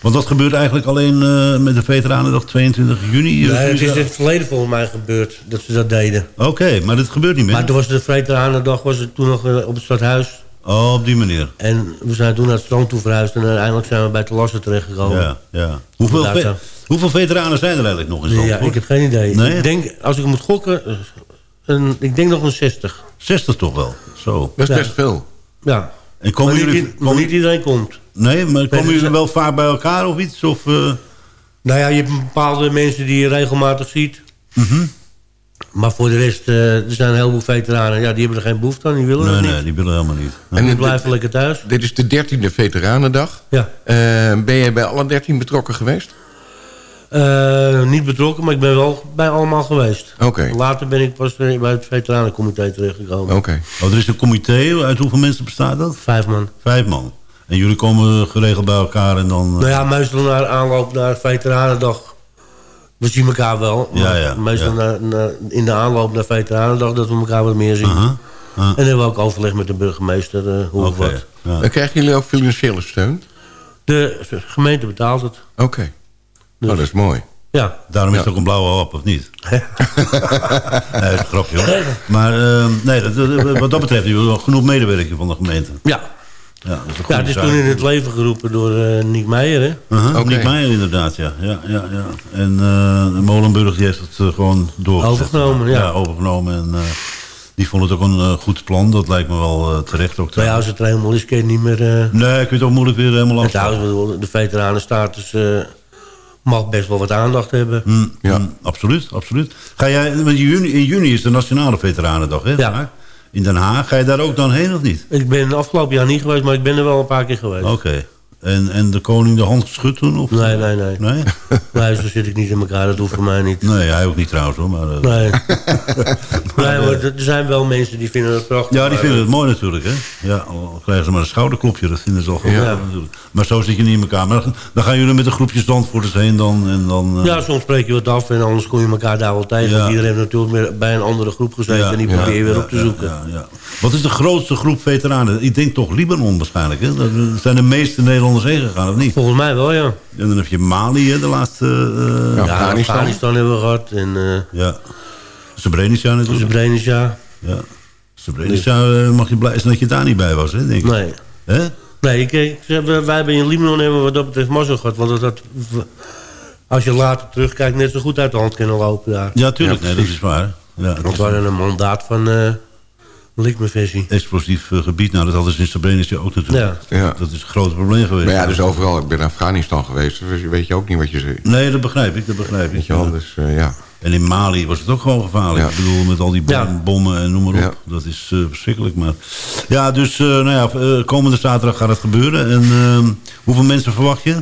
Want dat gebeurt eigenlijk alleen met de Veteranendag 22 juni. Nee, het is in het verleden volgens mij gebeurd dat ze dat deden. Oké, maar dit gebeurt niet meer? Maar toen was de Veteranendag was het toen nog op het stadhuis. Oh, op die manier. En we zijn toen naar het strand toe verhuisd. En uiteindelijk zijn we bij Telassen terechtgekomen. Ja, ja. Hoeveel, ve- hoeveel veteranen zijn er eigenlijk nog in Ja, Zandvoort? ik heb geen idee. Nee? Ik denk, als ik moet gokken, eh, een, ik denk nog een 60. 60 toch wel? Zo. Dat is Ja. best veel. Ja. En komen maar, jullie... niet, maar niet iedereen komt. Nee, maar komen dus- jullie wel vaak bij elkaar of iets? Of, eh, Nou ja, je hebt bepaalde mensen die je regelmatig ziet. Mhm. Maar voor de rest, eh, er zijn een heleboel veteranen. Ja, die hebben er geen behoefte aan, die willen Nee, het nee, niet. die willen helemaal niet. En die dit- blijven lekker thuis. Dit is de dertiende Veteranendag. Ja. Eh, ben jij bij alle dertien betrokken geweest? Eh, niet betrokken, maar ik ben wel bij allemaal geweest. Oké. Later ben ik pas bij het veteranencomité terechtgekomen. Oké. Oh, er is een comité. Uit hoeveel mensen bestaat dat? Vijf man. Vijf man. En jullie komen geregeld bij elkaar en dan... Nou ja, meestal naar aanloop naar Veteranendag. We zien elkaar wel. maar Ja, ja, meestal ja. in de aanloop naar Veteranendag dat we elkaar wat meer zien. aha, aha. En dan hebben we ook overleg met de burgemeester eh, hoe of Oké, wat. ja. Krijgen jullie ook financiële steun? De gemeente betaalt het. Oké. Dus- Oh, dat is mooi. Ja. Daarom is Ja. het ook een blauwe hap, of niet? nee, dat is een grapje hoor. Maar eh, nee, dat, wat dat betreft, je wel genoeg medewerking van de gemeente. Ja. Ja, dat is ja, goede het is zaak. toen in het leven geroepen door eh Nick Meijer. Hè? Oké. Nick Meijer inderdaad, ja. ja, ja, ja. En eh, Molenburg die heeft het eh, gewoon doorgezet. Overgenomen, ja. overgenomen. En eh, die vond het ook een goed plan. Dat lijkt me wel terecht ook. Bij jou als het er helemaal is, kun je het niet meer... eh Nee, ik weet ook moeilijk weer helemaal af. de veteranenstatus eh mag best wel wat aandacht hebben. Mm, Ja. mm, absoluut, absoluut. Ga jij, want in juni, in juni is de Nationale Veteranendag, hè? Ja. In Den Haag. Ga je daar ook dan heen of niet? Ik ben afgelopen jaar niet geweest, maar ik ben er wel een paar keer geweest. Oké. En, en de koning de hand geschud toen? Of? Nee, nee, nee. Nee? Nee, zo zit ik niet in elkaar, dat hoeft voor mij niet. Nee, hij ook niet trouwens hoor. Maar, eh, Nee. nee, maar er zijn wel mensen die vinden het prachtig. Ja, die vinden het mooi natuurlijk, hè? Ja, al krijgen ze maar een schouderklopje, dat vinden ze al goed. Ja. Maar zo zit je niet in elkaar. Maar dan, dan gaan jullie met een groepje Zandvoorters heen dan. En dan eh, Ja, soms spreek je wat af en anders kom je elkaar daar wel tegen. Ja. Want iedereen heeft natuurlijk meer bij een andere groep gezeten en die probeer je weer op te zoeken. ja, ja. Wat is de grootste groep veteranen? Ik denk toch Libanon waarschijnlijk. Hè? Daar zijn de meeste Nederlanders gegaan, of niet? Volgens mij wel, ja. En dan heb je Mali, hè, de laatste... eh, Ja, Afghanistan. hebben we gehad. En, eh Ja. Srebrenica natuurlijk. Srebrenica. Ja. Srebrenica eh, mag je blij zijn dat je daar niet bij was, hè, denk ik. Nee. Hè? Nee, ik, ik, zeg, wij wij hebben in Libanon hebben we wat dat betreft mazzel gehad. Want dat, had, als je later terugkijkt, net zo goed uit de hand kunnen lopen daar. Ja, tuurlijk. nee, dat is waar. Ja, Want we hadden een mandaat van Explosief eh, gebied, nou dat hadden ze in Srebrenica ook natuurlijk. Ja. Dat is een groot probleem geweest. Maar ja, dus overal. Ik ben in Afghanistan geweest. Dus weet je ook niet wat je zegt. Nee, dat begrijp ik, dat begrijp ik. Dus eh, ja. En in Mali was het ook gewoon gevaarlijk. Ja. Ik bedoel, met al die bom- Ja. bommen en noem maar op. Ja. Dat is eh, verschrikkelijk. Maar... Ja, dus eh, nou ja, komende zaterdag gaat het gebeuren. En ehm, hoeveel mensen verwacht je?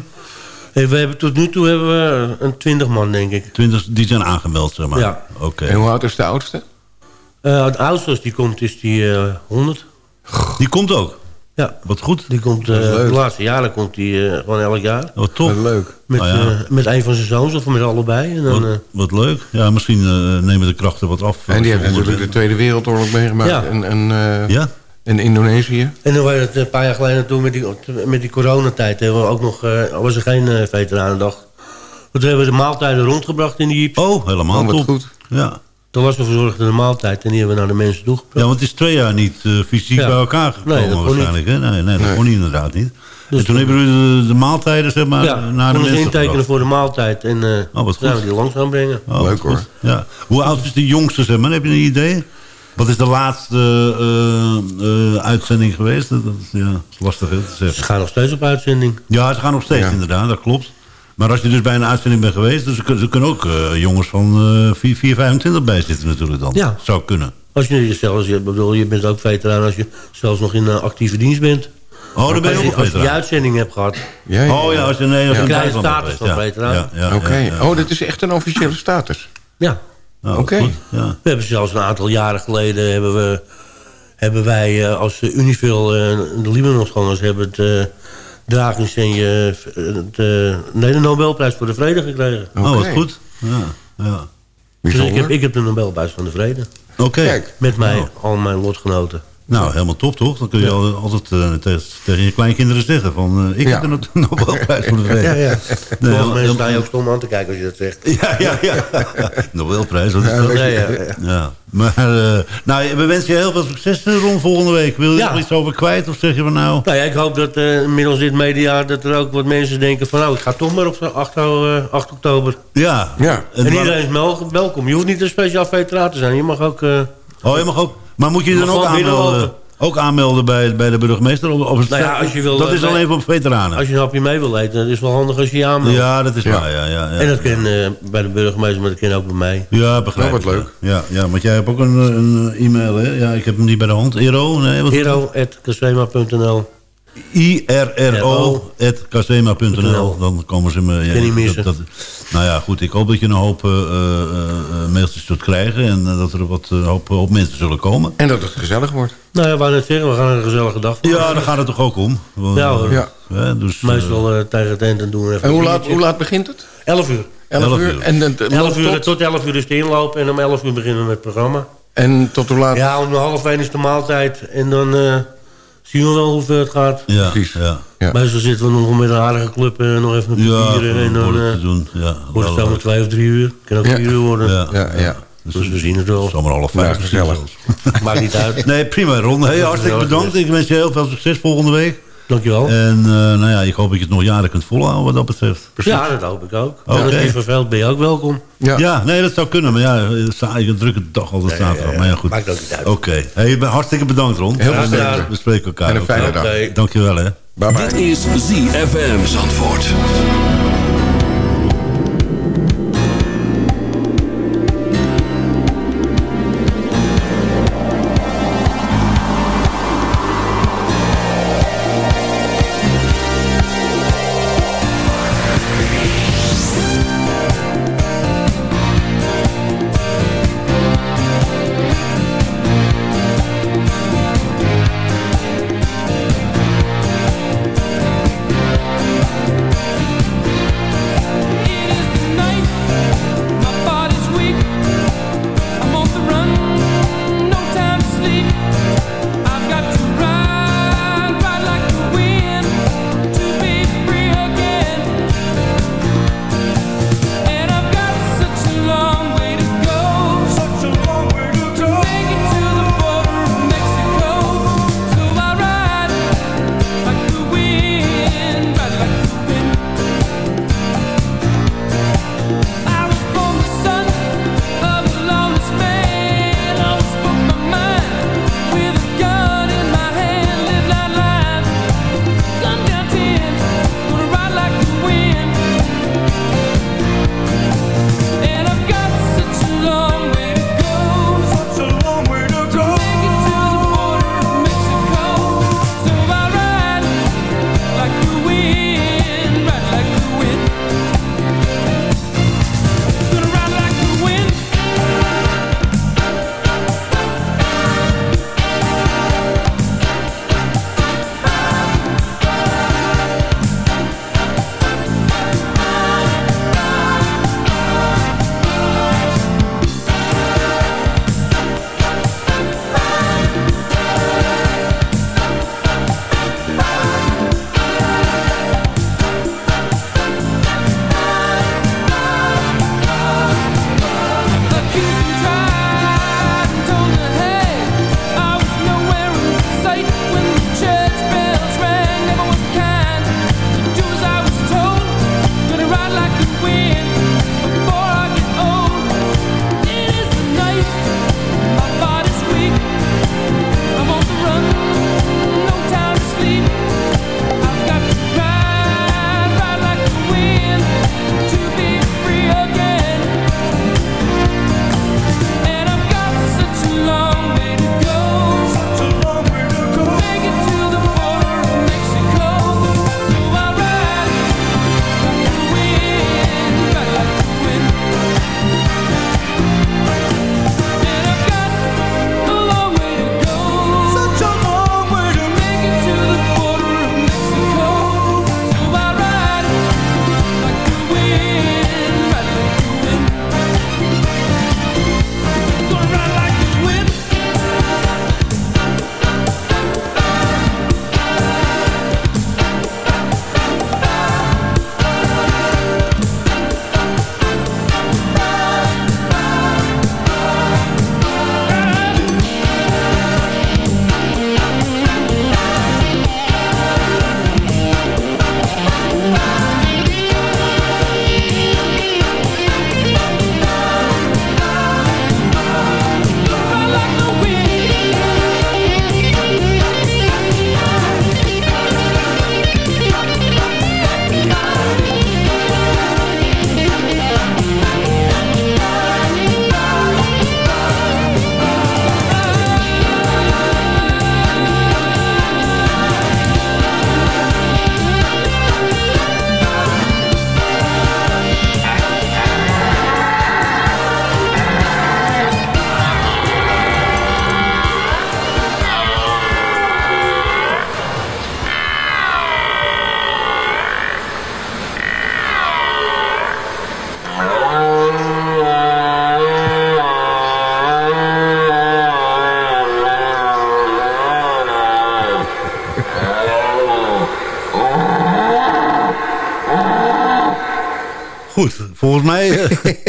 Hey, we hebben, tot nu toe hebben we een twintig man, denk ik. 20, die zijn aangemeld, zeg maar. Ja. Oké. En hoe oud is de oudste? Uh, het oudste als die komt is die uh, 100. Die komt ook? Ja. Wat goed. Die komt, uh, de laatste jaren komt die uh, gewoon elk jaar. Wat tof. Wat leuk. Met, Oh, ja. uh, met een van zijn zoons of met allebei. En dan, Wat, wat leuk. Ja, misschien uh, nemen de krachten wat af. En die heeft Onder- natuurlijk de Tweede Wereldoorlog meegemaakt. Ja. En, en, uh, Ja? in Indonesië. En dan was het een paar jaar geleden toen met die, met die coronatijd. Hebben we ook nog, uh, was er geen uh, veteranendag. Toen hebben we de maaltijden rondgebracht in die jeep. Oh, helemaal Oh, top. goed. Ja. Toen was er verzorgde de maaltijd en die hebben we naar de mensen toegebracht. ja, want het is twee jaar niet uh, fysiek Ja. bij elkaar gekomen Nee, dat waarschijnlijk. Hè? Nee, nee, dat Nee. kon niet inderdaad niet. Dus en toen hebben jullie de, de maaltijden zeg maar, ja, naar de konden ze mensen intekenen voor de maaltijd en uh, Oh, wat zijn goed. we die langs gaan brengen. Oh, Leuk, hoor. Ja. Hoe oud is de jongste, zeg maar? Heb je een idee? Wat is de laatste eh, eh, uitzending geweest? Dat, dat is, ja, dat is lastig hè, te Ze zeggen. gaan nog steeds op uitzending. Ja, ze gaan nog steeds Ja. inderdaad, dat klopt. Maar als je dus bij een uitzending bent geweest... Dus ze, kunnen, ook eh, jongens van eh 4, 4, 25 bij zitten natuurlijk dan. Ja. Zou kunnen. Als je zelfs, je, bedoel, je bent ook veteraan als je zelfs nog in uh, actieve dienst bent. Oh, dan ben je als ook je, een als je die uitzending hebt gehad. Ja, ja, Oh ja, als je, nee, als je Dan je Duitsland status van veteraan. Ja, ja, ja, Oké. ja, ja. Oh, dat is echt een officiële status. Ja. Nou, Oké. Ja. We hebben zelfs een aantal jaren geleden hebben, we, hebben wij uh, als Unifil, de Libanonsgangers, hebben het uh, draaginsignie, uh, nee, de Nobelprijs voor de Vrede gekregen. Oh, wat goed. Ja, ja. Dus ik heb, ik heb de Nobelprijs van de Vrede. Oké. Met mij, Nou. al mijn lotgenoten. Nou, helemaal top toch? Dan kun je Ja. altijd eh, tegen, tegen je kleinkinderen zeggen van... eh, ik Ja. heb de No- Nobelprijs voor de. Ja, ja. Nee, mensen heel- staan je ook stom aan te kijken als je dat zegt. Ja, ja, ja. Nobelprijs, wat is dat? Ja, ja, ja. Maar, eh, nou, we wensen je heel veel succes rond volgende week. Wil je er nog iets over kwijt? Of zeg je van nou... Nou ja, ik hoop dat inmiddels dit media dat er ook wat mensen denken van... nou, ik ga toch maar op zo'n 8, uh, 8 oktober. Ja. Ja. En iedereen is wel- welkom. Je hoeft niet een speciaal veteraan te zijn. Je mag ook... Oh, je mag ook... Maar moet je je dan ook aanmelden? Ook aanmelden bij, bij de burgemeester? Op, op het Nou ja, als je wil, dat eh, is bij- alleen voor veteranen. als je een hapje mee wil eten, dat is wel handig als je je aanmeldt. Ja, dat is Ja. waar. Ja, ja, ja. En dat kan uh, bij de burgemeester, maar dat kan ook bij mij. Ja, begrijp Nou, wat ik. leuk. Ja, ja, want jij hebt ook een, een e-mail, hè? Ja, ik heb hem niet bij de hand. Ero? Nee, irro.casema.nl Dan komen ze me... Ja, Kan niet missen. dat- dat- nou ja, goed. Ik hoop dat je een hoop eh, eh, eh, mailtjes zult krijgen. En dat er wat hoop, hoop mensen zullen komen. En dat het gezellig wordt. Nou ja, wou net zeggen, we gaan een gezellige dag. Ja, daar gaat het toch ook om? Ja, hoor. Ja. Ja, dus, Meestal uh, tegen het eind en doen we even En hoe laat, hoe laat begint het? 11 uur. 11 11 uur. uur. En, en, en 11 uur tot, tot 11 uur is de inloop en om 11 uur beginnen we met het programma. en tot hoe laat? Ja, om half 1 is de maaltijd en dan uh, zien we wel hoeveel het gaat. ja, Precies. ja. Ja. Meestal zitten we nog met een aardige club en nog even een Ja, bieren en dan uh, het te doen. Ja, wordt het zo maar 2 of 3 uur. Kan ook Ja. 4 uur worden. Ja, Ja, ja. Dus we zien het wel. Zomaar half Ja, vijf. gezellig. Maakt niet uit. Nee, prima Ron. Hey, hartstikke gezellig bedankt. Ik wens je heel veel succes volgende week. Dankjewel. En eh, nou ja, ik hoop dat je het nog jaren kunt volhouden wat dat betreft. Ja, dat hoop ik ook. Oké. Als je verveelt ben je ook welkom. Ja. Ja, nee, dat zou kunnen. Maar ja, saai, een drukke dag altijd zaterdag. Maar ja, goed. Maakt ook niet uit. Oké. Hey, hartstikke bedankt Ron. Heel veel sterkte. We spreken elkaar. En een fijne dag. Dankjewel hè. Bye bye. Dit is ZFM Zandvoort.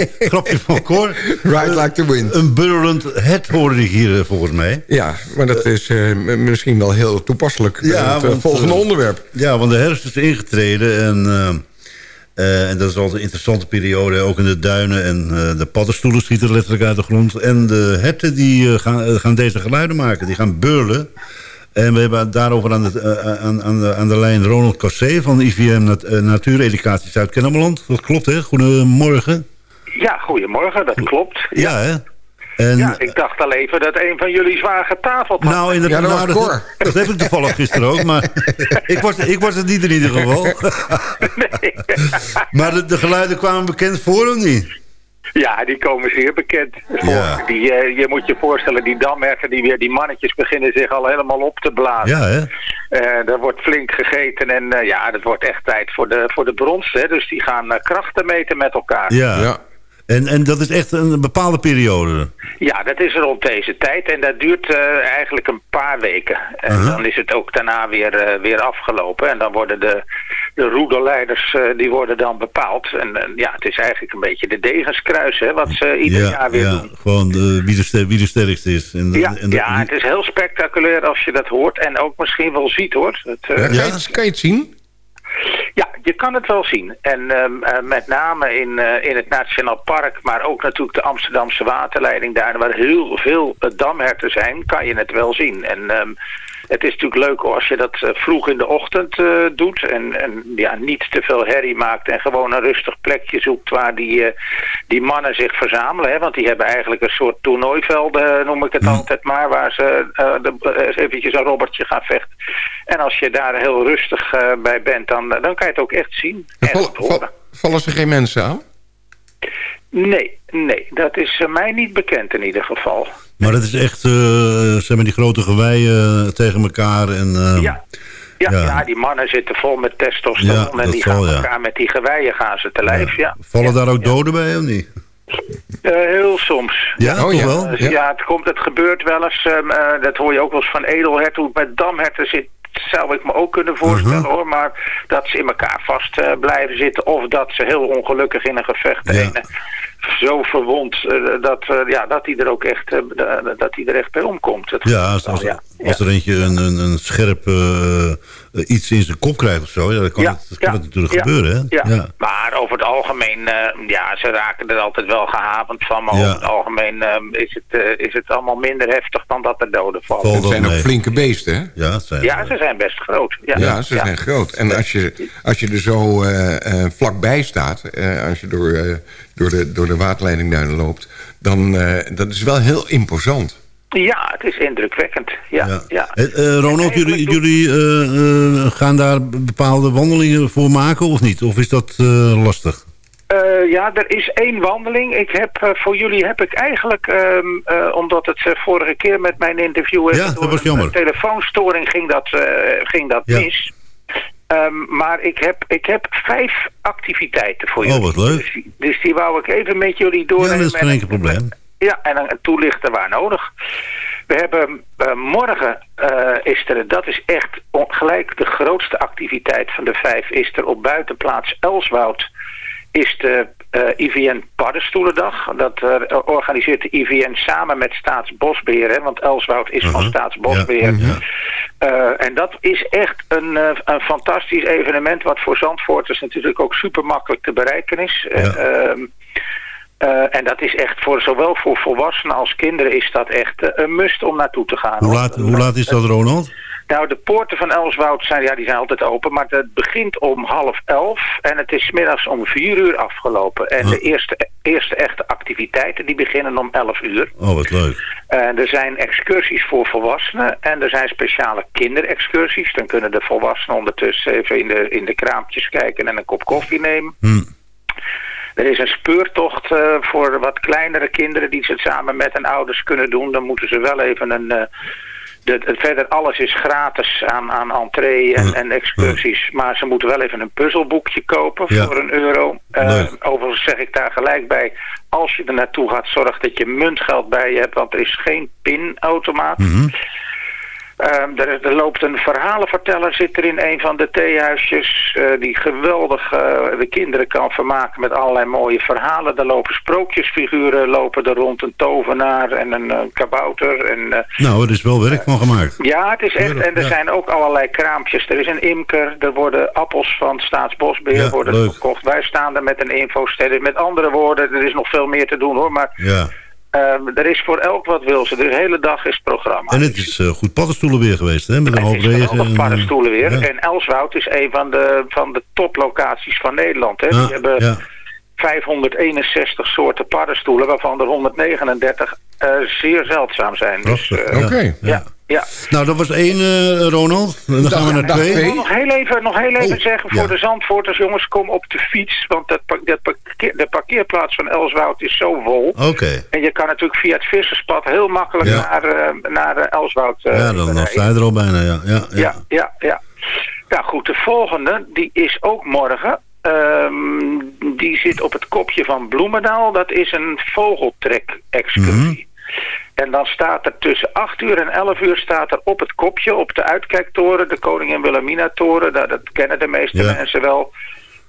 grapje van Cor. Ride like the wind. Een burrelend het hoorde ik hier eh, volgens mij. Ja, maar dat is eh, misschien wel heel toepasselijk. bij het eh, want, volgende onderwerp. Ja, want de herfst is ingetreden en, en dat is altijd een interessante periode. Ook in de duinen en de paddenstoelen schieten letterlijk uit de grond. En de herten die gaan, gaan deze geluiden maken, die gaan beurlen. En we hebben daarover aan, eh, aan, aan, de, aan de lijn Ronald Cossé van IVM Nat Natuureducatie Zuid-Kennemerland. Dat klopt hè? Goedemorgen. Ja, goedemorgen, dat klopt. Ja hè? En, Ja, ik dacht al even dat een van jullie zwaar getafeld had. Nou, inderdaad, nou, dat, dat heb ik toevallig gisteren ook, maar ik was, ik was het niet in ieder geval. maar de, de geluiden kwamen bekend voor of niet? Ja, die komen zeer bekend. voor. Ja. Die, eh, je moet je voorstellen, die damherten, die, weer, die mannetjes beginnen zich al helemaal op te blazen. Ja, hè? Eh, er wordt flink gegeten en eh, ja, het wordt echt tijd voor de, voor de brons. Hè? Dus die gaan krachten meten met elkaar. Ja. En, en dat is echt een bepaalde periode. Ja, dat is rond deze tijd en dat duurt eh, eigenlijk een paar weken. En dan is het ook daarna weer, eh, weer afgelopen. En dan worden de, de roederleiders eh, die worden dan bepaald. En ja, het is eigenlijk een beetje de degenskruis hè, wat ze ieder ja, jaar weer ja. doen. gewoon de, wie, de ster, wie de sterkste is. En, Ja, en de- ja, het is heel spectaculair als je dat hoort en ook misschien wel ziet hoor. Het, eh, Ja, kan, je, het- kan je het zien? Ja, je kan het wel zien. En ehm, eh, met name in, eh, in het Nationaal Park, maar ook natuurlijk de Amsterdamse waterleiding daar, waar heel veel damherten zijn, kan je het wel zien. En ehm, het is natuurlijk leuk als je dat eh, vroeg in de ochtend eh, doet en, en ja, niet te veel herrie maakt en gewoon een rustig plekje zoekt waar die, eh, die mannen zich verzamelen. Hè? Want die hebben eigenlijk een soort toernooivelden, noem ik het altijd maar, waar ze de, eventjes een robbertje gaan vechten. En als je daar heel rustig bij bent, dan, dan kan je het ook echt zien. En Val- horen. val- vallen ze geen mensen aan? Nee, nee, dat is mij niet bekend in ieder geval. Maar het is echt, eh zeg maar, die grote geweien eh, tegen elkaar. En, eh, Ja. Ja, ja. Ja. die mannen zitten vol met testosteron Ja, en dat die zal, gaan ja. elkaar met die geweien gaan ze te lijf. Ja. Vallen daar ook doden bij of niet? Eh, heel soms. Ja, Oh, ja. wel? Dus ja, het, komt, het gebeurt wel eens. ehm, eh, dat hoor je ook wel eens van edelherten. Hoe het met damherten zit, zou ik me ook kunnen voorstellen Mhm. hoor. Maar dat ze in elkaar vast eh, blijven zitten. Of dat ze heel ongelukkig in een gevecht ene zo verwond eh, dat, eh, ja, dat hij er ook echt, eh, dat hij er echt bij omkomt. Dat Ja, als, als, ja. Als er eentje een, een, een scherp eh, eh, iets in zijn kop krijgt of zo, ja, dan kan, Ja, het, dat kan ja, het natuurlijk ja, gebeuren. Hè? Ja. maar over het algemeen, eh, ja, ze raken er altijd wel gehavend van. Maar Ja. over het algemeen is, het, eh, is het allemaal minder heftig dan dat er doden vallen. Valt Het zijn ook mee. flinke beesten, hè? Ja, zijn Ja, ze zijn best groot. Ja, Ja, ze zijn groot. En als je, als je er zo eh, eh, vlakbij staat, eh, als je door, eh, door, de, door de waterleidingduinen loopt, dan uh, dat is wel heel imposant. Ja, het is indrukwekkend. Ja, ja. Ja. Eh, eh, Ronald, jullie, jullie eh, gaan daar bepaalde wandelingen voor maken of niet? Of is dat lastig? Ja, er is één wandeling. Ik heb, voor jullie heb ik eigenlijk, um, uh, omdat het vorige keer met mijn interview... Ja, dat was jammer. Een telefoonstoring ging dat, ging dat ja. mis. Um, maar ik heb, ik heb vijf activiteiten voor oh, jullie. wat leuk. Dus, die- dus die wou ik even met jullie doornemen. Ja, dat is geen enkel probleem. Ja, en dan toelichten waar nodig. We hebben uh, morgen uh, is er, dat is echt gelijk de grootste activiteit van de vijf, is er op buitenplaats Elswoud is de uh, IVN Paddenstoelendag. Dat organiseert de IVN samen met Staatsbosbeheer, hè, want Elswoud is -huh. van Staatsbosbeheer. Ja, ja. en dat is echt een, een fantastisch evenement wat voor Zandvoorters natuurlijk ook super makkelijk te bereiken is. Ja. Uh, en dat is echt voor zowel voor volwassenen als kinderen is dat echt uh, een must om naartoe te gaan. Hoe laat, hoe laat is dat, Ronald? Nou, de poorten van Elswoud zijn, ja, die zijn altijd open, maar het begint om half elf en het is middags om vier uur afgelopen. En Ah. de eerste, eerste echte activiteiten die beginnen om elf uur. Oh, wat leuk. En er zijn excursies voor volwassenen en er zijn speciale kinderexcursies. Dan kunnen de volwassenen ondertussen even in de, in de kraampjes kijken en een kop koffie nemen. Hm. Er is een speurtocht uh, voor wat kleinere kinderen die ze het samen met hun ouders kunnen doen. Dan moeten ze wel even een... Uh, de, de, verder alles is gratis aan, aan entree en, en excursies. Maar ze moeten wel even een puzzelboekje kopen Ja. voor een euro. Uh, overigens zeg ik daar gelijk bij. Als je er naartoe gaat, zorg dat je muntgeld bij je hebt. Want er is geen pinautomaat. Mhm. Ehm, er, er loopt een verhalenverteller, zit er in een van de theehuisjes, eh, die geweldig eh, de kinderen kan vermaken met allerlei mooie verhalen. Er lopen sprookjesfiguren, lopen er rond een tovenaar en een eh, kabouter. En, Nou, er is wel werk van gemaakt. ja, het is echt, en er Ja. zijn ook allerlei kraampjes. Er is een imker, er worden appels van Staatsbosbeheer Ja, worden leuk. verkocht. Wij staan er met een infoster. Met andere woorden, er is nog veel meer te doen hoor, maar Ja. Ehm, er is voor elk wat wil ze. De hele dag is programma. En het is eh, goed paddenstoelen weer geweest, hè? Met een hoop Het is regen. en, eh, paddenstoelen weer. ja. En Elswoud is een van de, van de toplocaties van Nederland. Hè. Ja, Die hebben ja. 561 soorten paddenstoelen, waarvan er 139 eh, zeer zeldzaam zijn. Dus, Prachtig, eh. Oké. ja, ja. Nou, dat was één, eh, Ronald. En dan gaan we naar dag twee. twee. Ik wil nog heel even, nog heel even Oh, zeggen voor ja. de Zandvoorters, jongens, kom op de fiets. Want dat, dat parkeer- de parkeerplaats van Elswoud is zo vol. Oké. En je kan natuurlijk via het visserspad heel makkelijk Ja. naar, eh, naar eh, Elswoud eh, Ja, dan, dan sta je er al bijna, ja. ja, ja. Ja, ja, ja. Ja, goed, de volgende, die is ook morgen. Ehm, die zit op het kopje van Bloemendaal. Dat is een vogeltrek-excursie. En dan staat er tussen 8 uur en 11 uur staat er op het kopje, op de uitkijktoren, de Koningin Wilhelmina-toren, dat, dat kennen de meeste Ja. mensen wel,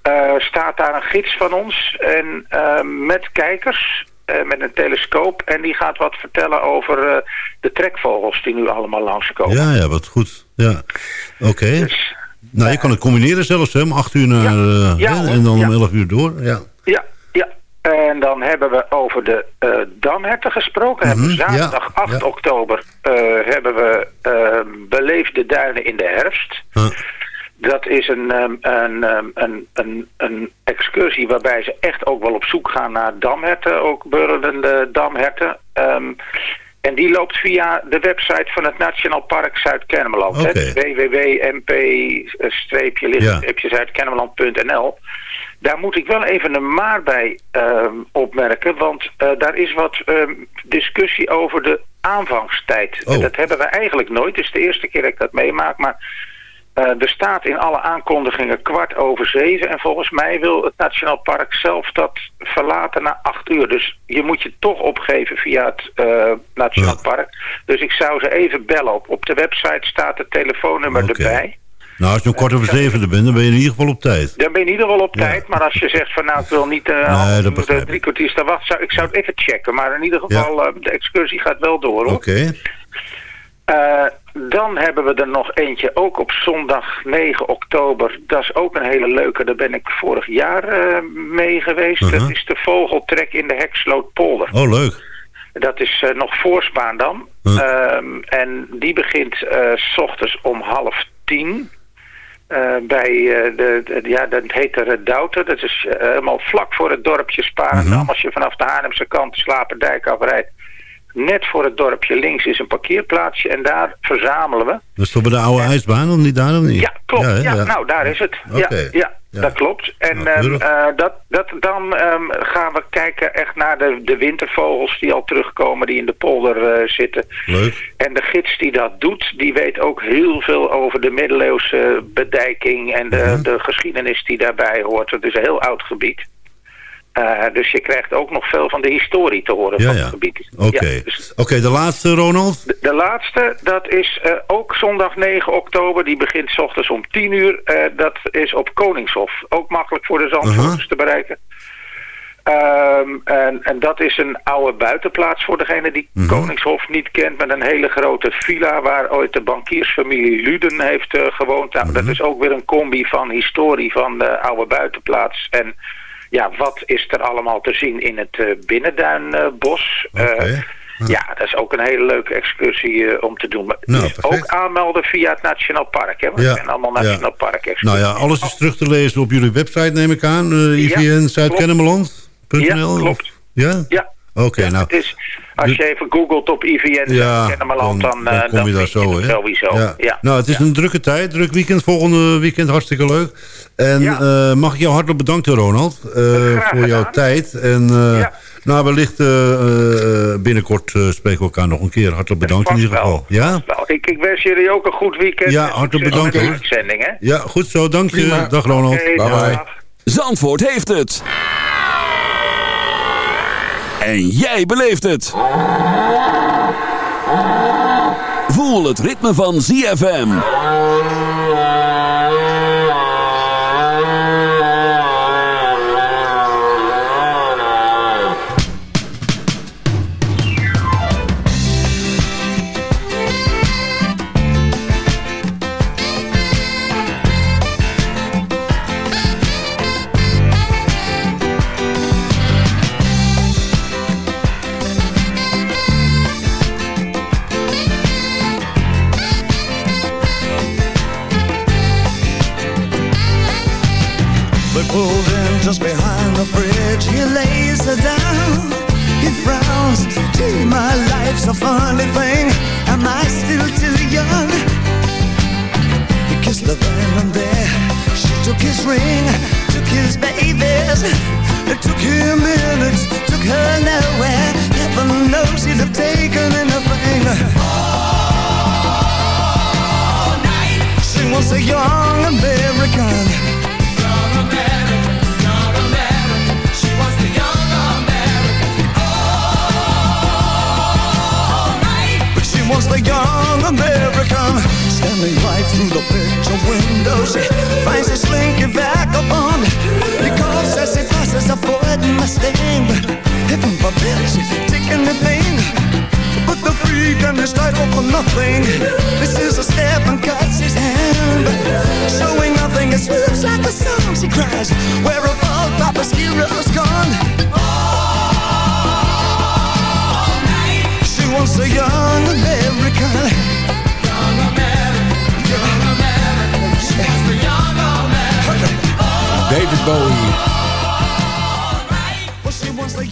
eh, staat daar een gids van ons en eh, met kijkers, eh, met een telescoop. En die gaat wat vertellen over de trekvogels die nu allemaal langskomen. Ja, ja, wat goed. Ja. Oké. Dus, Nou, je kan het combineren zelfs, hè? Om acht uur naar... Ja, en dan om Ja. elf uur door. Ja. En dan hebben we over de eh damherten gesproken. Mhm, ja, zaterdag 8 ja. oktober eh, hebben we eh, beleefde duinen in de herfst. Huh. Dat is een, ehm, een, ehm, een, een, een excursie waarbij ze echt ook wel op zoek gaan naar damherten, ook burlende damherten. Ehm, en die loopt via de website van het Nationaal Park Zuid-Kennemerland. Oké. www.mp-zuidkennemerland.nl Daar moet ik wel even een maar bij ehm, opmerken, want eh, daar is wat ehm, discussie over de aanvangstijd. Oh. En dat hebben we eigenlijk nooit. Het is de eerste keer dat ik dat meemaak, maar eh, er staat in alle aankondigingen kwart over zeven. En volgens mij wil het Nationaal Park zelf dat verlaten na acht uur. Dus je moet je toch opgeven via het eh, Nationaal Ja. Park. Dus ik zou ze even bellen. Op, op de website staat het telefoonnummer erbij. Nou, als je om kwart over zeven er bent, dan ben je in ieder geval op tijd. Dan ben je in ieder geval op tijd. Maar als je zegt van nou ik wil niet eh Nee, dat uh, ik. drie kwartier staan wachten. Zou, ik zou het even checken. Maar in ieder geval eh, de excursie gaat wel door hoor. Oké. Eh, dan hebben we er nog eentje, ook op zondag 9 oktober. Dat is ook een hele leuke, daar ben ik vorig jaar mee geweest. Uh-huh. Dat is de vogeltrek in de Hekslootpolder. Oh, leuk. Dat is nog voor Spaandam. Huh. Ehm, en die begint s ochtends om half tien. Eh, bij eh, de, de- ja, dat heet de. Dat is eh, helemaal vlak voor het dorpje Spaandam. Mhm. Als je vanaf de Haarlemse kant de Slaperdijk afrijdt. Net voor het dorpje links is een parkeerplaatsje en daar verzamelen we. Dat is toch bij de oude ijsbaan, of niet daar of niet? Ja, klopt. Ja, nou, daar is het. Ja, ja, Ja. dat klopt. En Nou, ehm, eh, dat, dat, dan ehm, gaan we kijken echt naar de, de wintervogels die al terugkomen, die in de polder eh, zitten. Leuk. En de gids die dat doet, die weet ook heel veel over de middeleeuwse bedijking en de, Mhm. de geschiedenis die daarbij hoort. Het is een heel oud gebied. Eh, dus je krijgt ook nog veel van de historie te horen Ja, van ja. het gebied. Oké. Ja, dus de laatste, Ronald? de, de laatste, dat is eh, ook zondag 9 oktober. Die begint 's ochtends om 10 uur. Eh, dat is op Koningshof. Ook makkelijk voor de Zandvoorters te bereiken. Ehm, en, en dat is een oude buitenplaats voor degene die Mhm. Koningshof niet kent. Met een hele grote villa waar ooit de bankiersfamilie Luden heeft gewoond. Nou, Mhm. Dat is ook weer een combi van historie van de oude buitenplaats. En ja, wat is er allemaal te zien in het eh, Binnenduinbos? Eh, ja, dat is ook een hele leuke excursie eh, om te doen. Maar Nou, dus ook aanmelden via het Nationaal Park. Hè? Want Ja, het zijn allemaal Nationaal ja. Park excursies. Nou ja, alles is terug te lezen op jullie website, neem ik aan. eh Ja, Zuidkennemerland.nl? Ja, klopt. Ja? Ja. Oké, nou. Het is, als je even googelt op IVN Ja, Kennemerland, dan, dan, eh, dan kom je daar zo, hè? sowieso. Ja. Ja. Nou, het is een drukke tijd, druk weekend. Volgende weekend hartstikke leuk. En Ja. eh, mag ik jou hartelijk bedanken, Ronald, eh, voor jouw gedaan. tijd. En eh, Ja. nou, wellicht binnenkort eh, spreken we elkaar nog een keer. Hartelijk bedankt in ieder geval. Ja? Ik, ik wens jullie ook een goed weekend. Ja, hartelijk bedankt, hoor. uitzending, hè? Ja, goed zo, dank je. Dag Ronald. Bye bye. dag. Zandvoort heeft het. En jij beleeft het. Voel het ritme van ZFM. Her down. He frowns, gee, my life's a funny thing. Am I still too young? He kissed the and there. She took his ring, took his babies. It took him minutes, took her nowhere. Heaven knows he'd have taken anything. All night. She was a young American. Was the young American Standing right through the picture window. She finds a slinky vagabond He coughs as he passes a Ford Mustang Heaven forbid she's taking the thing But the freak and his title for nothing. This is a step and cuts his hand. Showing nothing, it slips like a song. She cries, where have all Papa's heroes gone? She wants a young American. Young American. Young American. She wants the young American. David Bowie.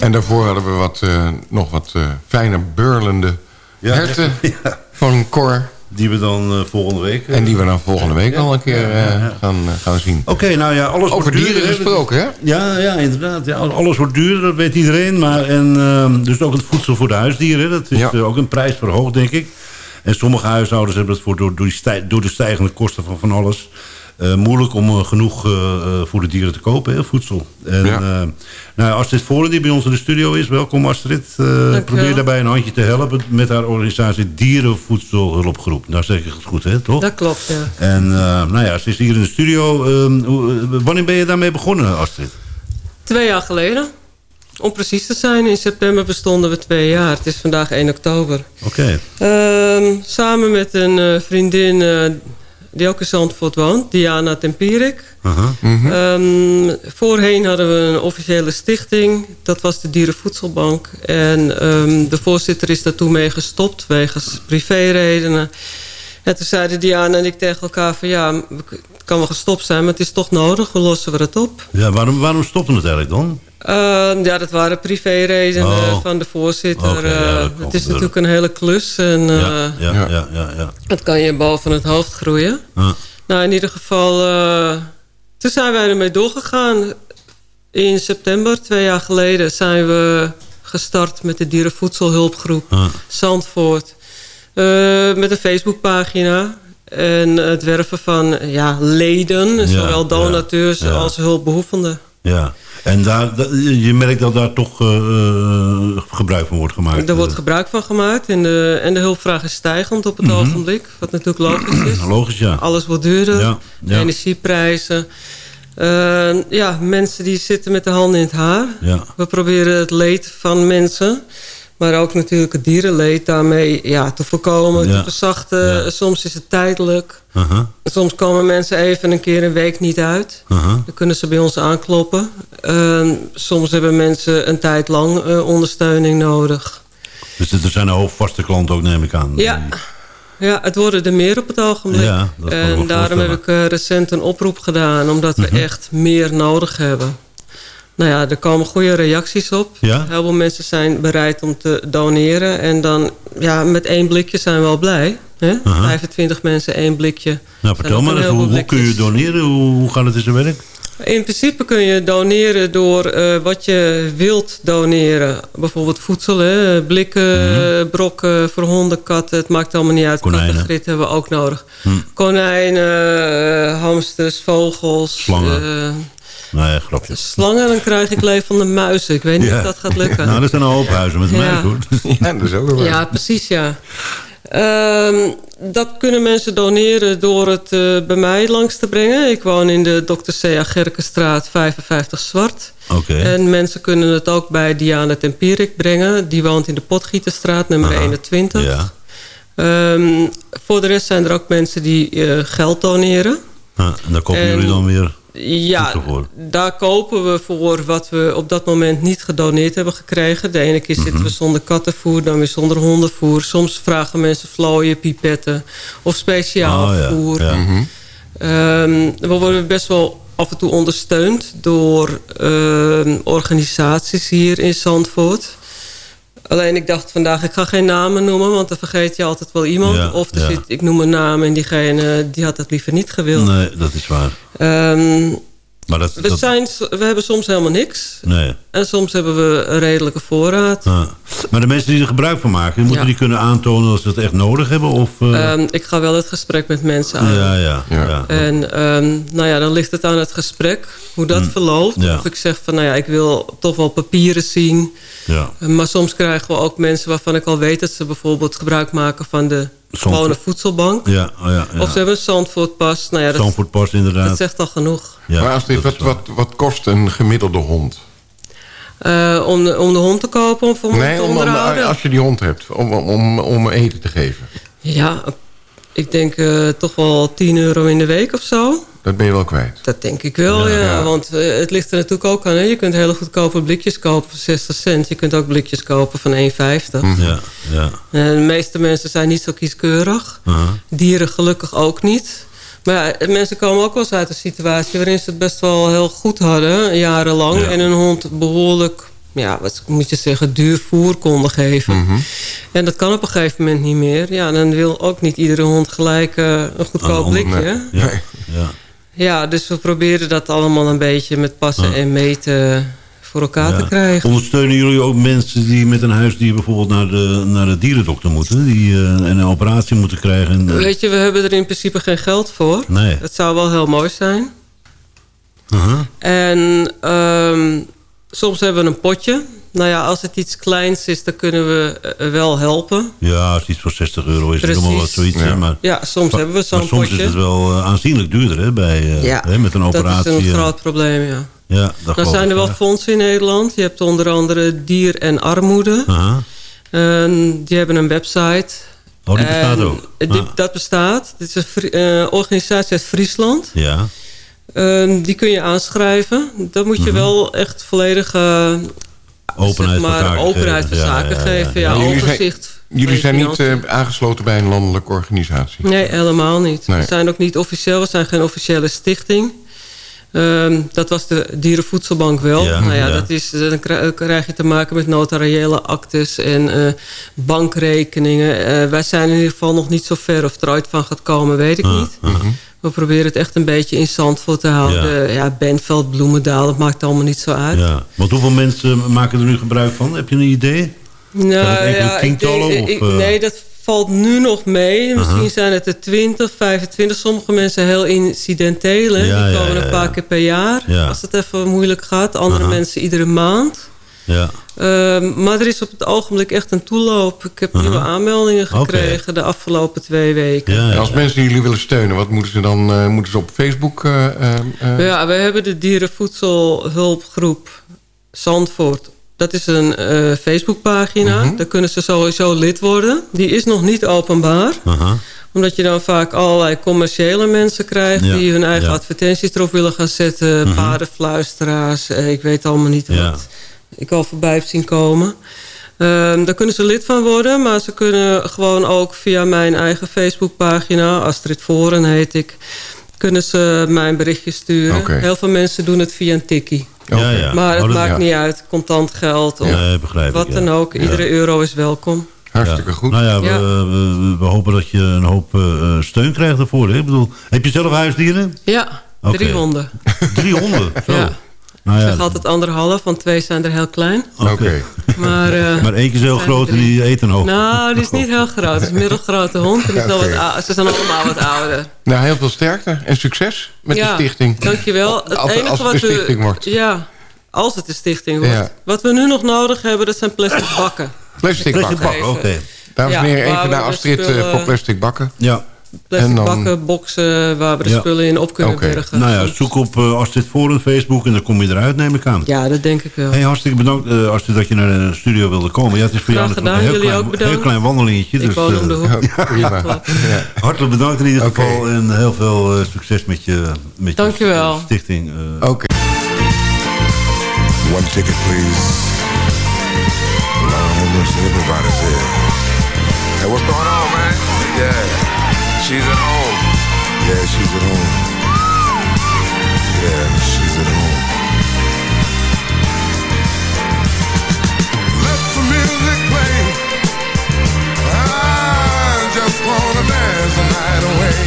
En daarvoor hadden we wat, eh, nog wat eh, fijne beurlende Ja, herten ja. van Cor. Die we dan eh, volgende week... En die we dan volgende week al een keer eh. Gaan, eh, gaan zien. Oké, nou ja, alles Over wordt duurder, dieren gesproken, hè? Ja, ja, inderdaad. Ja, alles wordt duurder, dat weet iedereen. Maar, en, ehm, dus ook het voedsel voor de huisdieren. Dat is eh, ook een prijs verhoogd, denk ik. En sommige huishoudens hebben het voor, door, door, die stij- door de stijgende kosten van van alles... eh, moeilijk om eh, genoeg eh, eh, voor de dieren te kopen, hè, voedsel. En, Ja. eh, nou, Astrid Voren, die bij ons in de studio is. Welkom Astrid. Eh, probeer daarbij een handje te helpen met haar organisatie Dierenvoedselhulpgroep. Nou zeg ik het goed, hè, toch? Dat klopt, ja. En eh, nou ja, ze is hier in de studio. Ehm, eh, wanneer ben je daarmee begonnen, Astrid? Twee jaar geleden. Om precies te zijn, in september bestonden we twee jaar. Het is vandaag 1 oktober. Oké. Ehm, samen met een eh, vriendin eh, die ook in Zandvoort woont, Diana Tempierik. Aha. Ehm, voorheen hadden we een officiële stichting. Dat was de Dierenvoedselbank. En ehm, de voorzitter is daar toen mee gestopt, wegens privéredenen. En toen zeiden Diana en ik tegen elkaar van... ja, het kan wel gestopt zijn, maar het is toch nodig. Hoe lossen we het op? Ja, waarom, waarom stoppen we het eigenlijk dan? Ehm, ja, dat waren privéredenen Oh. van de voorzitter. Ja, Eh, het is er. natuurlijk een hele klus. En, ja, eh, ja, ja, ja, ja. het kan je boven het hoofd groeien. Ja. Nou, in ieder geval... eh, toen zijn wij ermee doorgegaan. In september, twee jaar geleden, zijn we gestart met de dierenvoedselhulpgroep. Zandvoort. Eh, met een Facebookpagina. En het werven van ja, leden, Ja, zowel donateurs ja, ja. als hulpbehoevenden. Ja, en daar, da- je merkt dat daar toch eh, eh, gebruik van wordt gemaakt. Er wordt gebruik van gemaakt en de, en de hulpvraag is stijgend op het Mhm. ogenblik. Wat natuurlijk logisch is. Logisch, ja. Alles wordt duurder. Ja, ja. Energieprijzen. Eh, ja, mensen die zitten met de handen in het haar. Ja. We proberen het leed van mensen... maar ook natuurlijk het dierenleed daarmee ja, te voorkomen, Ja. te verzachten. Ja. Soms is het tijdelijk. Aha, Soms komen mensen even een keer een week niet uit. aha. Dan kunnen ze bij ons aankloppen. Eh, soms hebben mensen een tijd lang eh, ondersteuning nodig. Dus er zijn een hoop vaste klanten ook, neem ik aan. Ja. ja, het worden er meer op het ogenblik. Ja, dat en daarom heb ik eh, recent een oproep gedaan... omdat we Mhm. echt meer nodig hebben. Nou ja, er komen goede reacties op. Ja? Heel veel mensen zijn bereid om te doneren. En dan, ja, met één blikje zijn we al blij. Hè? Aha. 25 mensen, één blikje. Nou, vertel maar eens, hoe, hoe kun je doneren? Hoe, hoe gaat het in zijn werk? In principe kun je doneren door eh, wat je wilt doneren. Bijvoorbeeld voedsel, hè? blikken, brokken voor honden, katten. Het maakt allemaal niet uit. Mhm. Konijnen. Kattengrit hebben we ook nodig. Hm. Konijnen, eh, hamsters, vogels. Slangen. Ja, grapje. slangen, dan krijg ik levende muizen. Ik weet niet Ja. of dat gaat lukken. nou, er zijn een hoop huizen met Ja. mij, hoor. Ja, dat is ook wel. Ja, precies, ja. Ehm, dat kunnen mensen doneren door het eh, bij mij langs te brengen. Ik woon in de Dr. C.A. Gerkenstraat 55 Zwart. Oké. En mensen kunnen het ook bij Diana Tempierik brengen. Die woont in de Potgieterstraat, nummer 21. Ja. Ehm, voor de rest zijn er ook mensen die eh, geld doneren. Ah, en daar kopen En- jullie dan weer Ja, daar kopen we voor wat we op dat moment niet gedoneerd hebben gekregen. De ene keer Mhm. zitten we zonder kattenvoer, dan weer zonder hondenvoer. Soms vragen mensen vlooien, pipetten of speciaal Oh, ja. voer. Ja. Ehm, we worden best wel af en toe ondersteund door ehm, organisaties hier in Zandvoort. Alleen ik dacht vandaag, ik ga geen namen noemen, want dan vergeet je altijd wel iemand. Ja, of er zit, ik noem een naam en diegene die had dat liever niet gewild. Nee, dat is waar. Ehm, Maar dat, we, dat- zijn, we hebben soms helemaal niks. Nee. En soms hebben we een redelijke voorraad. Ah. Maar de mensen die er gebruik van maken, moeten Ja. die kunnen aantonen als ze het echt nodig hebben? Of, eh, Ehm, ik ga wel het gesprek met mensen aan. ja, ja, ja. En ehm, nou ja, dan ligt het aan het gesprek, hoe dat Mm, verloopt. ja. Of ik zeg van, nou ja, ik wil toch wel papieren zien. ja. Maar soms krijgen we ook mensen waarvan ik al weet... dat ze bijvoorbeeld gebruik maken van de Zandvoort. gewone voedselbank. Ja, oh ja, ja. Of ze hebben een Zandvoortpas. Nou ja, dat, Zandvoortpas inderdaad. dat zegt al genoeg. Ja, maar Astrid, wat, wat, wat kost een gemiddelde hond? Eh, om, de, om de hond te kopen of om nee, te om, om- onderhouden? als je die hond hebt, om, om, om, om eten te geven. Ja, ik denk eh, toch wel 10 euro in de week of zo. Dat ben je wel kwijt. Dat denk ik wel, ja. Ja. Want eh, het ligt er natuurlijk ook aan. Hè. Je kunt hele goedkope blikjes kopen voor 60 cent. Je kunt ook blikjes kopen van 1,50. Ja, ja. En de meeste mensen zijn niet zo kieskeurig. Aha. Dieren gelukkig ook niet. Maar ja, mensen komen ook wel eens uit een situatie... waarin ze het best wel heel goed hadden, jarenlang. Ja. En een hond behoorlijk, ja, wat moet je zeggen... duur voer konden geven. Mhm. En dat kan op een gegeven moment niet meer. Ja, dan wil ook niet iedere hond gelijk eh, een goedkoop Een blikje. Ja, ja. Ja, dus we proberen dat allemaal een beetje met passen en meten voor elkaar te krijgen. Ondersteunen jullie ook mensen die met een huisdier bijvoorbeeld naar de, naar de dierendokter moeten? Die eh, een operatie moeten krijgen? En, eh, Weet je, we hebben er in principe geen geld voor. Nee. Het zou wel heel mooi zijn. aha. En ehm, soms hebben we een potje. Nou ja, als het iets kleins is, dan kunnen we eh, wel helpen. Ja, als iets voor 60 euro is, Precies. het allemaal wat zoiets. Ja. Maar, Ja, soms hebben we zo'n maar soms potje. is het wel eh, aanzienlijk duurder hè, bij, eh, Ja, hè, met een dat operatie. is een eh. groot probleem, ja. Ja, dat Dan zijn er wel fondsen in Nederland. Je hebt onder andere Dier en Armoede. Aha. En die hebben een website. Oh, die bestaat En ook? die- Ah. Dat bestaat. Dit is een eh, organisatie uit Friesland. Ja. Ehm, die kun je aanschrijven. Dan moet je Mhm. wel echt volledige Openheid zeg van maar, zaken openheid geven. van zaken ja, geven. ja. Jullie zijn-. Jullie niet eh, aangesloten bij een landelijke organisatie. Nee, helemaal niet. Nee. We zijn ook niet officieel. We zijn geen officiële stichting. Ehm, dat was de Dierenvoedselbank wel. Ja, nou ja, ja. Dat is, dan kri- krijg je te maken met notariële actes en eh, bankrekeningen. Eh, wij zijn in ieder geval nog niet zo ver. Of er ooit van gaat komen, weet ik Ah, niet. aha. We proberen het echt een beetje in Zandvoort te houden. Ja, Bentveld, Bloemendaal, dat maakt allemaal niet zo uit. Ja. Want hoeveel mensen maken er nu gebruik van? Heb je een idee? Nou, ja, ik tientallen, eh? nee, dat valt nu nog mee. Misschien zijn het er 20, 25. Sommige mensen heel incidenteel. hè. Ja, Die ja, komen ja, een ja. paar keer per jaar. Ja. Als het even moeilijk gaat. Andere mensen iedere maand. Ja. Ehm, maar er is op het ogenblik echt een toeloop. Ik heb nieuwe aanmeldingen gekregen de afgelopen twee weken. En als mensen jullie willen steunen, wat moeten ze dan? eh, moeten ze op Facebook? eh, eh, Ja, we hebben de dierenvoedselhulpgroep Zandvoort. Dat is een eh, Facebookpagina. Mhm. Daar kunnen ze sowieso lid worden. Die is nog niet openbaar. Aha. Omdat je dan vaak allerlei commerciële mensen krijgt... Ja, die hun eigen ja. advertenties erop willen gaan zetten. Mhm. Paardenfluisteraars. ik weet allemaal niet Ja. wat ik al voorbij heb zien komen. Ehm, daar kunnen ze lid van worden. Maar ze kunnen gewoon ook via mijn eigen Facebookpagina... Astrid Voren heet ik... kunnen ze mijn berichtje sturen. Heel veel mensen doen het via een tikkie. Ja, ja. Maar het Oh, dat- maakt ja. niet uit. Contant geld of Ja, begrijp ik, wat ja. dan ook. Ja. Iedere euro is welkom. Hartstikke Ja. goed. Nou ja, we, Ja. We, we hopen dat je een hoop eh, steun krijgt daarvoor. Hè? Ik bedoel, heb je zelf huisdieren? Ja, Oké. drie honden. Drie honden? Zo. Ja. Nou Ik ja, zeg altijd anderhalf, want twee zijn er heel klein. oké. Maar, eh, Maar één keer zo groot en die eten hoog. Nou, die is niet heel groot. Het is een middelgrote hond. En die is wel Oké. wat ze zijn allemaal wat ouder. Nou, heel veel sterkte en succes met ja, de stichting. Dankjewel. Het Als- enige als het wat een we- stichting wordt. Ja, als het een stichting wordt. Ja. Wat we nu nog nodig hebben, dat zijn plastic bakken. Plastic bakken. oké. Dames en Ja, heren, even naar de Astrid eh, spullen- voor plastic bakken. Ja. Plastic dan- bakken, boxen, waar we de Ja. spullen in op kunnen Oké. bergen. Nou ja, zoek op uh, Astrid Forum, Facebook en dan kom je eruit, neem ik aan. Ja, dat denk ik wel. Hey, hartstikke bedankt uh, Astrid dat je naar de studio wilde komen. Ja, het is voor jou Graag natuurlijk een heel gedaan, jullie klein, ook bedankt. heel klein wandelingetje. Ik dus, woon om de eh, hoek. Ja, prima. Ja. Hartelijk bedankt in ieder geval en heel veel eh, succes met je, met Dankjewel. je stichting. eh. Oké. One ticket, please. Lord everybody's here. Hey, what's going on, man? Yeah, she's at home. Yeah, she's at home. Yeah, she's at home. Let the music play. I just wanna dance the night away.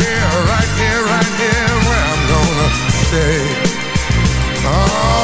Here, right here, right here, where I'm gonna stay. All night long. Tot